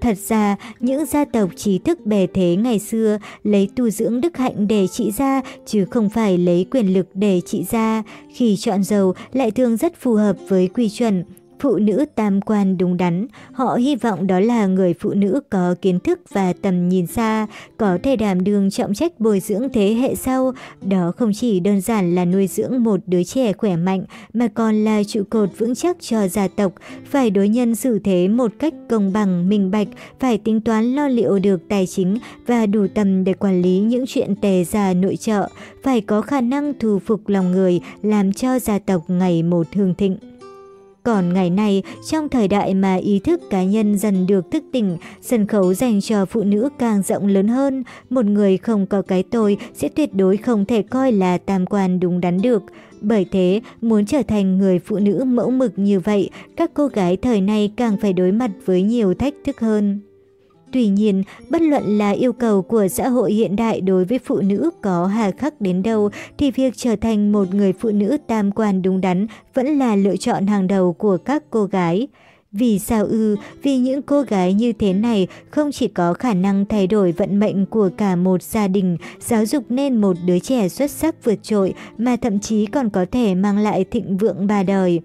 Thật ra, những gia tộc trí thức bề thế ngày xưa lấy tu dưỡng đức hạnh để trị gia, chứ không phải lấy quyền lực để trị gia. Khi chọn giàu lại thường rất phù hợp với quy chuẩn, phụ nữ tam quan đúng đắn. Họ hy vọng đó là người phụ nữ có kiến thức và tầm nhìn xa, có thể đảm đương trọng trách bồi dưỡng thế hệ sau. Đó không chỉ đơn giản là nuôi dưỡng một đứa trẻ khỏe mạnh, mà còn là trụ cột vững chắc cho gia tộc. Phải đối nhân xử thế một cách công bằng, minh bạch, phải tính toán lo liệu được tài chính và đủ tầm để quản lý những chuyện tề già nội trợ, phải có khả năng thu phục lòng người, làm cho gia tộc ngày một hương thịnh. Còn ngày nay, trong thời đại mà ý thức cá nhân dần được thức tỉnh, sân khấu dành cho phụ nữ càng rộng lớn hơn, một người không có cái tôi sẽ tuyệt đối không thể coi là tam quan đúng đắn được. Bởi thế, muốn trở thành người phụ nữ mẫu mực như vậy, các cô gái thời nay càng phải đối mặt với nhiều thách thức hơn. Tuy nhiên, bất luận là yêu cầu của xã hội hiện đại đối với phụ nữ có hà khắc đến đâu, thì việc trở thành một người phụ nữ tam quan đúng đắn vẫn là lựa chọn hàng đầu của các cô gái. Vì sao ư? Vì những cô gái như thế này không chỉ có khả năng thay đổi vận mệnh của cả một gia đình, giáo dục nên một đứa trẻ xuất sắc vượt trội, mà thậm chí còn có thể mang lại thịnh vượng ba đời.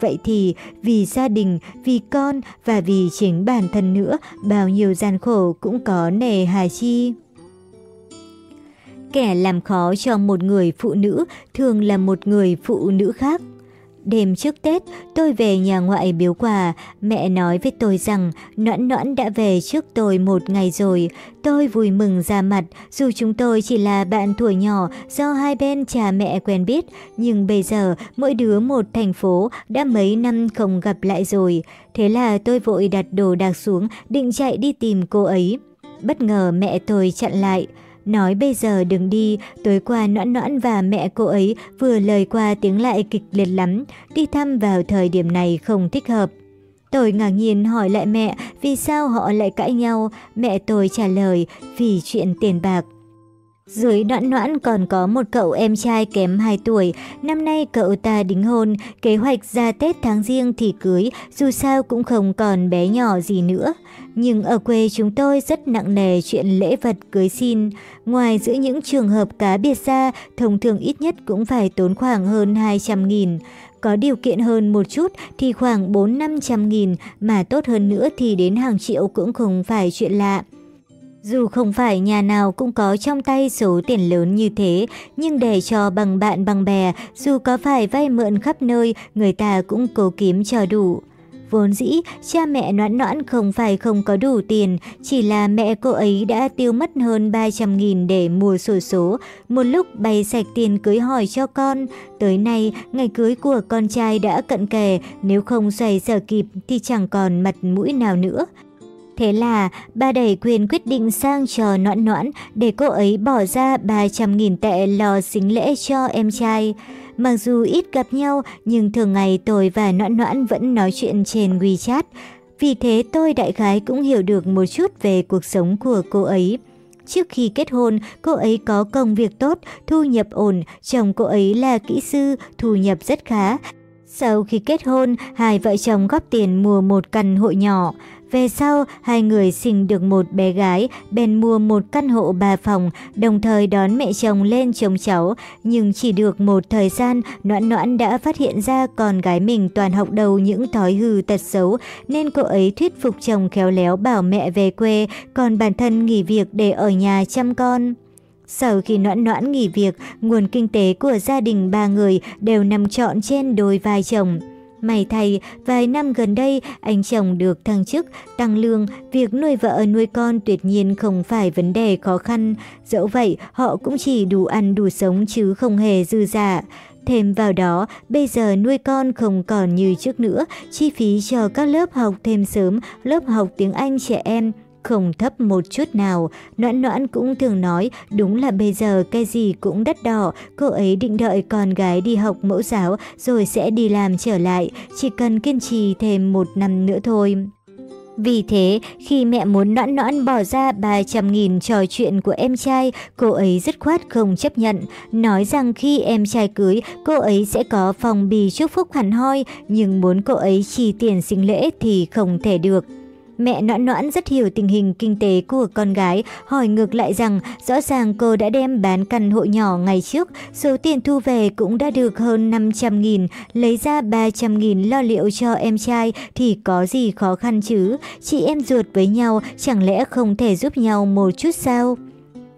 Vậy thì vì gia đình, vì con và vì chính bản thân nữa, bao nhiêu gian khổ cũng có nề hà chi. Kẻ làm khó cho một người phụ nữ thường là một người phụ nữ khác. Đêm trước Tết, tôi về nhà ngoại biếu quà. Mẹ nói với tôi rằng Noãn Noãn đã về trước tôi một ngày rồi. Tôi vui mừng ra mặt, dù chúng tôi chỉ là bạn tuổi nhỏ do hai bên cha mẹ quen biết. Nhưng bây giờ, mỗi đứa một thành phố đã mấy năm không gặp lại rồi. Thế là tôi vội đặt đồ đạc xuống, định chạy đi tìm cô ấy. Bất ngờ mẹ tôi chặn lại. Nói bây giờ đừng đi, tối qua noãn noãn và mẹ cô ấy vừa lời qua tiếng lại kịch liệt lắm, đi thăm vào thời điểm này không thích hợp. Tôi ngạc nhiên hỏi lại mẹ vì sao họ lại cãi nhau, mẹ tôi trả lời vì chuyện tiền bạc. Dưới đoạn noãn còn có một cậu em trai kém 2 tuổi, năm nay cậu ta đính hôn, kế hoạch ra Tết tháng riêng thì cưới, dù sao cũng không còn bé nhỏ gì nữa. Nhưng ở quê chúng tôi rất nặng nề chuyện lễ vật cưới xin. Ngoài giữa những trường hợp cá biệt ra, thông thường ít nhất cũng phải tốn khoảng hơn 200 nghìn. Có điều kiện hơn một chút thì khoảng 4-500 nghìn, mà tốt hơn nữa thì đến hàng triệu cũng không phải chuyện lạ. Dù không phải nhà nào cũng có trong tay số tiền lớn như thế, nhưng để cho bằng bạn bằng bè, dù có phải vay mượn khắp nơi, người ta cũng cố kiếm cho đủ. Vốn dĩ, cha mẹ noãn noãn không phải không có đủ tiền, chỉ là mẹ cô ấy đã tiêu mất hơn 300.000 để mua sổ số, một lúc bày sạch tiền cưới hỏi cho con. Tới nay, ngày cưới của con trai đã cận kề, nếu không xoay sở kịp thì chẳng còn mặt mũi nào nữa. Thế là bà đẩy quyền quyết định sang cho noãn noãn để cô ấy bỏ ra 300.000 tệ lò xính lễ cho em trai. Mặc dù ít gặp nhau nhưng thường ngày tôi và noãn noãn vẫn nói chuyện trên WeChat. Vì thế tôi đại khái cũng hiểu được một chút về cuộc sống của cô ấy. Trước khi kết hôn, cô ấy có công việc tốt, thu nhập ổn, chồng cô ấy là kỹ sư, thu nhập rất khá. Sau khi kết hôn, hai vợ chồng góp tiền mua một căn hộ nhỏ. Về sau, hai người sinh được một bé gái, bèn mua một căn hộ ba phòng, đồng thời đón mẹ chồng lên chồng cháu. Nhưng chỉ được một thời gian, Noãn Noãn đã phát hiện ra con gái mình toàn học đầu những thói hư tật xấu, nên cô ấy thuyết phục chồng khéo léo bảo mẹ về quê, còn bản thân nghỉ việc để ở nhà chăm con. Sau khi noãn noãn nghỉ việc, nguồn kinh tế của gia đình ba người đều nằm trọn trên đôi vai chồng. May thay, vài năm gần đây, anh chồng được thăng chức, tăng lương, việc nuôi vợ nuôi con tuyệt nhiên không phải vấn đề khó khăn. Dẫu vậy, họ cũng chỉ đủ ăn đủ sống chứ không hề dư giả. Thêm vào đó, bây giờ nuôi con không còn như trước nữa, chi phí cho các lớp học thêm sớm, lớp học tiếng Anh trẻ em, không thấp một chút nào. Noãn noãn cũng thường nói, đúng là bây giờ cái gì cũng đắt đỏ, cô ấy định đợi con gái đi học mẫu giáo rồi sẽ đi làm trở lại, chỉ cần kiên trì thêm một năm nữa thôi. Vì thế, khi mẹ muốn noãn noãn bỏ ra 300.000 trò chuyện của em trai, cô ấy dứt khoát không chấp nhận, nói rằng khi em trai cưới, cô ấy sẽ có phòng bì chúc phúc hẳn hoi, nhưng muốn cô ấy chi tiền sinh lễ thì không thể được. Mẹ noãn noãn rất hiểu tình hình kinh tế của con gái, hỏi ngược lại rằng rõ ràng cô đã đem bán căn hộ nhỏ ngày trước, số tiền thu về cũng đã được hơn 500 nghìn, lấy ra 300 nghìn lo liệu cho em trai thì có gì khó khăn chứ, chị em ruột với nhau chẳng lẽ không thể giúp nhau một chút sao?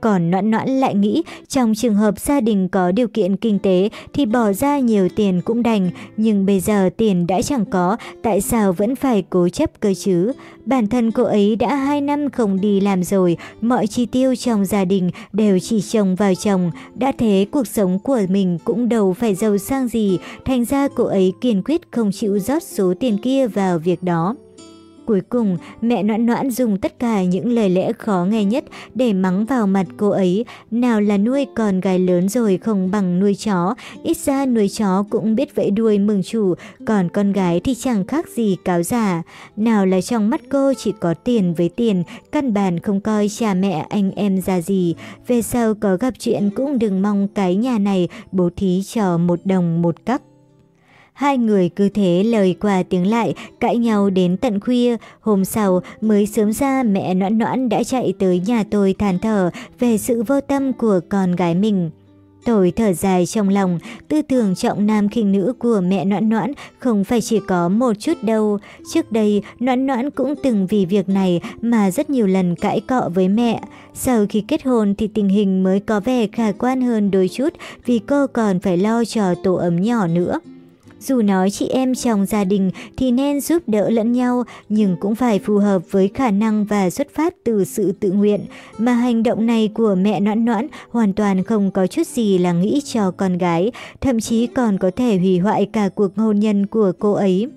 Còn noãn noãn lại nghĩ trong trường hợp gia đình có điều kiện kinh tế thì bỏ ra nhiều tiền cũng đành, nhưng bây giờ tiền đã chẳng có, tại sao vẫn phải cố chấp cơ chứ? Bản thân cô ấy đã 2 năm không đi làm rồi, mọi chi tiêu trong gia đình đều chỉ chồng vào chồng, đã thế cuộc sống của mình cũng đâu phải giàu sang gì, thành ra cô ấy kiên quyết không chịu rót số tiền kia vào việc đó. Cuối cùng, mẹ noãn noãn dùng tất cả những lời lẽ khó nghe nhất để mắng vào mặt cô ấy. Nào là nuôi con gái lớn rồi không bằng nuôi chó, ít ra nuôi chó cũng biết vẫy đuôi mừng chủ, còn con gái thì chẳng khác gì cáo giả. Nào là trong mắt cô chỉ có tiền với tiền, căn bản không coi cha mẹ anh em ra gì. Về sau có gặp chuyện cũng đừng mong cái nhà này bố thí cho một đồng một cắc. Hai người cứ thế lời qua tiếng lại, cãi nhau đến tận khuya. Hôm sau, mới sớm ra mẹ noãn noãn đã chạy tới nhà tôi than thở về sự vô tâm của con gái mình. Tôi thở dài trong lòng, tư tưởng trọng nam khinh nữ của mẹ noãn noãn không phải chỉ có một chút đâu. Trước đây, noãn noãn cũng từng vì việc này mà rất nhiều lần cãi cọ với mẹ. Sau khi kết hôn thì tình hình mới có vẻ khả quan hơn đôi chút vì cô còn phải lo cho tổ ấm nhỏ nữa. Dù nói chị em trong gia đình thì nên giúp đỡ lẫn nhau, nhưng cũng phải phù hợp với khả năng và xuất phát từ sự tự nguyện. Mà hành động này của mẹ noãn noãn hoàn toàn không có chút gì là nghĩ cho con gái, thậm chí còn có thể hủy hoại cả cuộc hôn nhân của cô ấy.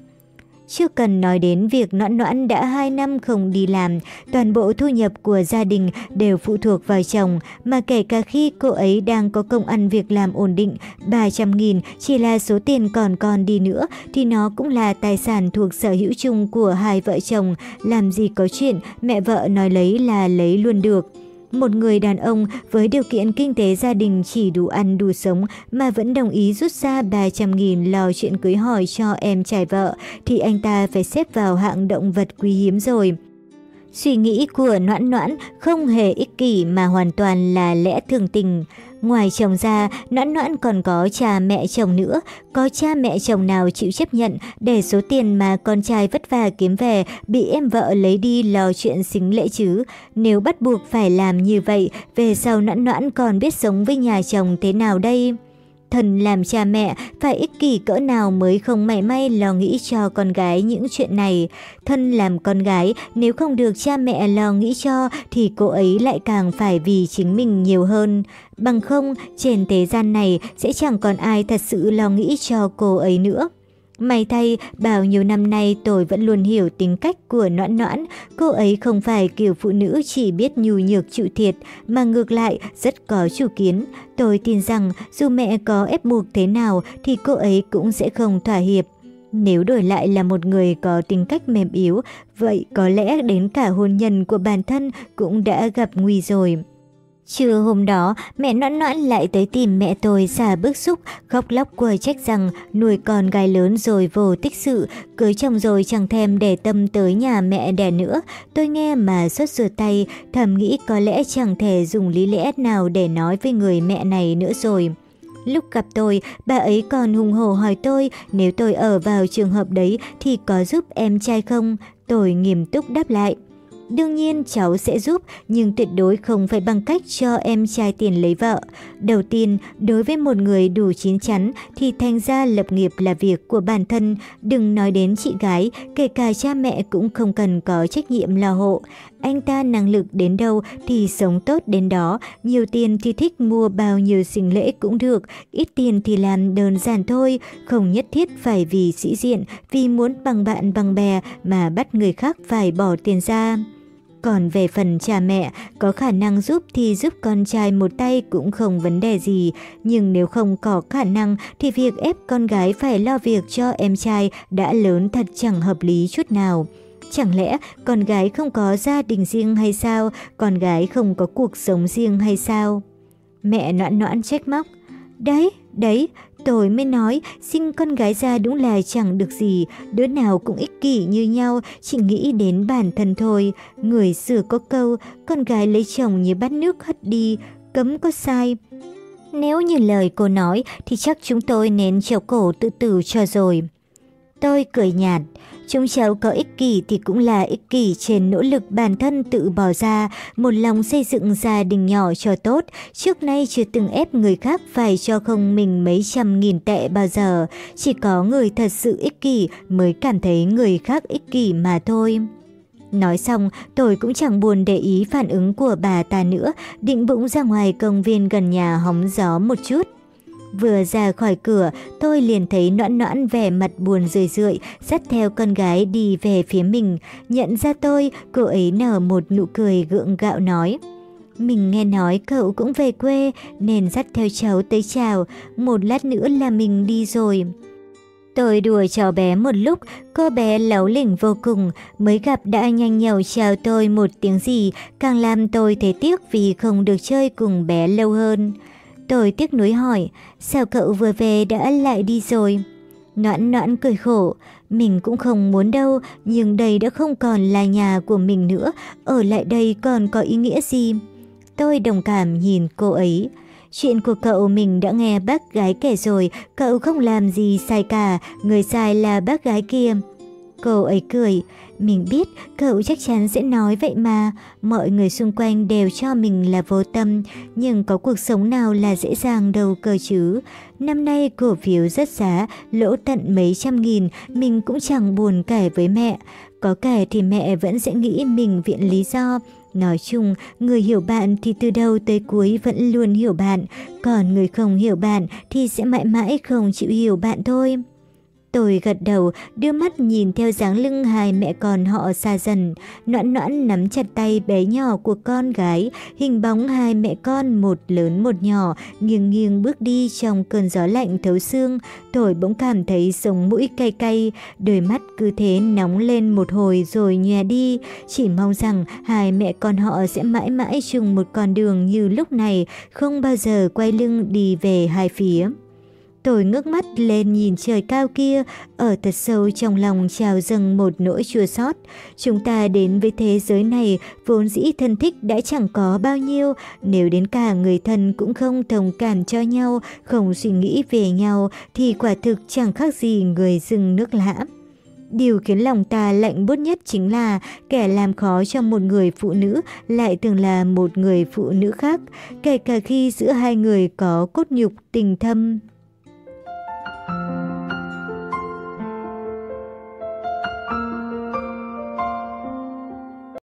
Chưa cần nói đến việc noãn noãn đã 2 năm không đi làm, toàn bộ thu nhập của gia đình đều phụ thuộc vào chồng, mà kể cả khi cô ấy đang có công ăn việc làm ổn định, 300.000 chỉ là số tiền còn còn đi nữa thì nó cũng là tài sản thuộc sở hữu chung của hai vợ chồng, làm gì có chuyện mẹ vợ nói lấy là lấy luôn được. Một người đàn ông với điều kiện kinh tế gia đình chỉ đủ ăn đủ sống mà vẫn đồng ý rút ra 300.000 lo chuyện cưới hỏi cho em trai vợ, thì anh ta phải xếp vào hạng động vật quý hiếm rồi. Suy nghĩ của noãn noãn không hề ích kỷ mà hoàn toàn là lẽ thường tình. Ngoài chồng ra, noãn noãn còn có cha mẹ chồng nữa. Có cha mẹ chồng nào chịu chấp nhận để số tiền mà con trai vất vả kiếm về bị em vợ lấy đi lo chuyện xính lễ chứ? Nếu bắt buộc phải làm như vậy, về sau noãn noãn còn biết sống với nhà chồng thế nào đây? Thần làm cha mẹ phải ích kỷ cỡ nào mới không mảy may lo nghĩ cho con gái những chuyện này. Thân làm con gái nếu không được cha mẹ lo nghĩ cho thì cô ấy lại càng phải vì chính mình nhiều hơn. Bằng không, trên thế gian này sẽ chẳng còn ai thật sự lo nghĩ cho cô ấy nữa. May thay, bao nhiêu năm nay tôi vẫn luôn hiểu tính cách của noãn noãn. Cô ấy không phải kiểu phụ nữ chỉ biết nhu nhược chịu thiệt, mà ngược lại rất có chủ kiến. Tôi tin rằng dù mẹ có ép buộc thế nào thì cô ấy cũng sẽ không thỏa hiệp. Nếu đổi lại là một người có tính cách mềm yếu, vậy có lẽ đến cả hôn nhân của bản thân cũng đã gặp nguy rồi. Trưa hôm đó, mẹ noãn noãn lại tới tìm mẹ tôi xả bức xúc, khóc lóc quờ trách rằng nuôi con gái lớn rồi vô tích sự, cưới chồng rồi chẳng thèm để tâm tới nhà mẹ đẻ nữa. Tôi nghe mà sốt ruột tay, thầm nghĩ có lẽ chẳng thể dùng lý lẽ nào để nói với người mẹ này nữa rồi. Lúc gặp tôi, bà ấy còn hùng hổ hỏi tôi nếu tôi ở vào trường hợp đấy thì có giúp em trai không? Tôi nghiêm túc đáp lại. Đương nhiên cháu sẽ giúp, nhưng tuyệt đối không phải bằng cách cho em trai tiền lấy vợ. Đầu tiên, đối với một người đủ chín chắn thì thành ra lập nghiệp là việc của bản thân, đừng nói đến chị gái, kể cả cha mẹ cũng không cần có trách nhiệm lo hộ. Anh ta năng lực đến đâu thì sống tốt đến đó, nhiều tiền thì thích mua bao nhiêu sinh lễ cũng được, ít tiền thì làm đơn giản thôi, không nhất thiết phải vì sĩ diện, vì muốn bằng bạn bằng bè mà bắt người khác phải bỏ tiền ra. Còn về phần cha mẹ, có khả năng giúp thì giúp con trai một tay cũng không vấn đề gì, nhưng nếu không có khả năng thì việc ép con gái phải lo việc cho em trai đã lớn thật chẳng hợp lý chút nào. Chẳng lẽ con gái không có gia đình riêng hay sao? Con gái không có cuộc sống riêng hay sao? Mẹ noãn noãn trách móc. Đấy, đấy, Tôi mới nói, sinh con gái ra đúng là chẳng được gì, đứa nào cũng ích kỷ như nhau, chỉ nghĩ đến bản thân thôi. Người xưa có câu, con gái lấy chồng như bát nước hất đi, cấm có sai. Nếu như lời cô nói thì chắc chúng tôi nên trèo cổ tự tử cho rồi. Tôi cười nhạt, chúng cháu có ích kỷ thì cũng là ích kỷ trên nỗ lực bản thân tự bỏ ra, một lòng xây dựng gia đình nhỏ cho tốt, trước nay chưa từng ép người khác phải cho không mình mấy trăm nghìn tệ bao giờ, chỉ có người thật sự ích kỷ mới cảm thấy người khác ích kỷ mà thôi. Nói xong, tôi cũng chẳng buồn để ý phản ứng của bà ta nữa, định bụng ra ngoài công viên gần nhà hóng gió một chút. Vừa ra khỏi cửa, tôi liền thấy noãn noãn vẻ mặt buồn rười rượi, dắt theo con gái đi về phía mình. Nhận ra tôi, cô ấy nở một nụ cười gượng gạo nói. Mình nghe nói cậu cũng về quê, nên dắt theo cháu tới chào, một lát nữa là mình đi rồi. Tôi đùa cháu bé một lúc, cô bé lấu lỉnh vô cùng, mới gặp đã nhanh nhậu chào tôi một tiếng gì, càng làm tôi thấy tiếc vì không được chơi cùng bé lâu hơn. Tôi tiếc nuối hỏi, sao cậu vừa về đã lại đi rồi? Noãn noãn cười khổ, mình cũng không muốn đâu, nhưng đây đã không còn là nhà của mình nữa, ở lại đây còn có ý nghĩa gì? Tôi đồng cảm nhìn cô ấy. Chuyện của cậu mình đã nghe bác gái kể rồi, cậu không làm gì sai cả, người sai là bác gái kia. Cô ấy cười, mình biết cậu chắc chắn sẽ nói vậy mà, mọi người xung quanh đều cho mình là vô tâm, nhưng có cuộc sống nào là dễ dàng đâu cơ chứ. Năm nay cổ phiếu rất giá, lỗ tận mấy trăm nghìn, mình cũng chẳng buồn kể với mẹ. Có kể thì mẹ vẫn sẽ nghĩ mình viện lý do. Nói chung, người hiểu bạn thì từ đầu tới cuối vẫn luôn hiểu bạn, còn người không hiểu bạn thì sẽ mãi mãi không chịu hiểu bạn thôi. Tôi gật đầu, đưa mắt nhìn theo dáng lưng hai mẹ con họ xa dần. Noãn noãn nắm chặt tay bé nhỏ của con gái, hình bóng hai mẹ con một lớn một nhỏ, nghiêng nghiêng bước đi trong cơn gió lạnh thấu xương. Tôi bỗng cảm thấy sống mũi cay cay, đôi mắt cứ thế nóng lên một hồi rồi nhòe đi. Chỉ mong rằng hai mẹ con họ sẽ mãi mãi chung một con đường như lúc này, không bao giờ quay lưng đi về hai phía. Tôi ngước mắt lên nhìn trời cao kia, ở thật sâu trong lòng trào dâng một nỗi chua xót. Chúng ta đến với thế giới này vốn dĩ thân thích đã chẳng có bao nhiêu, nếu đến cả người thân cũng không thông cảm cho nhau, không suy nghĩ về nhau thì quả thực chẳng khác gì người dưng nước lã. Điều khiến lòng ta lạnh buốt nhất chính là kẻ làm khó cho một người phụ nữ lại thường là một người phụ nữ khác, kể cả khi giữa hai người có cốt nhục tình thâm.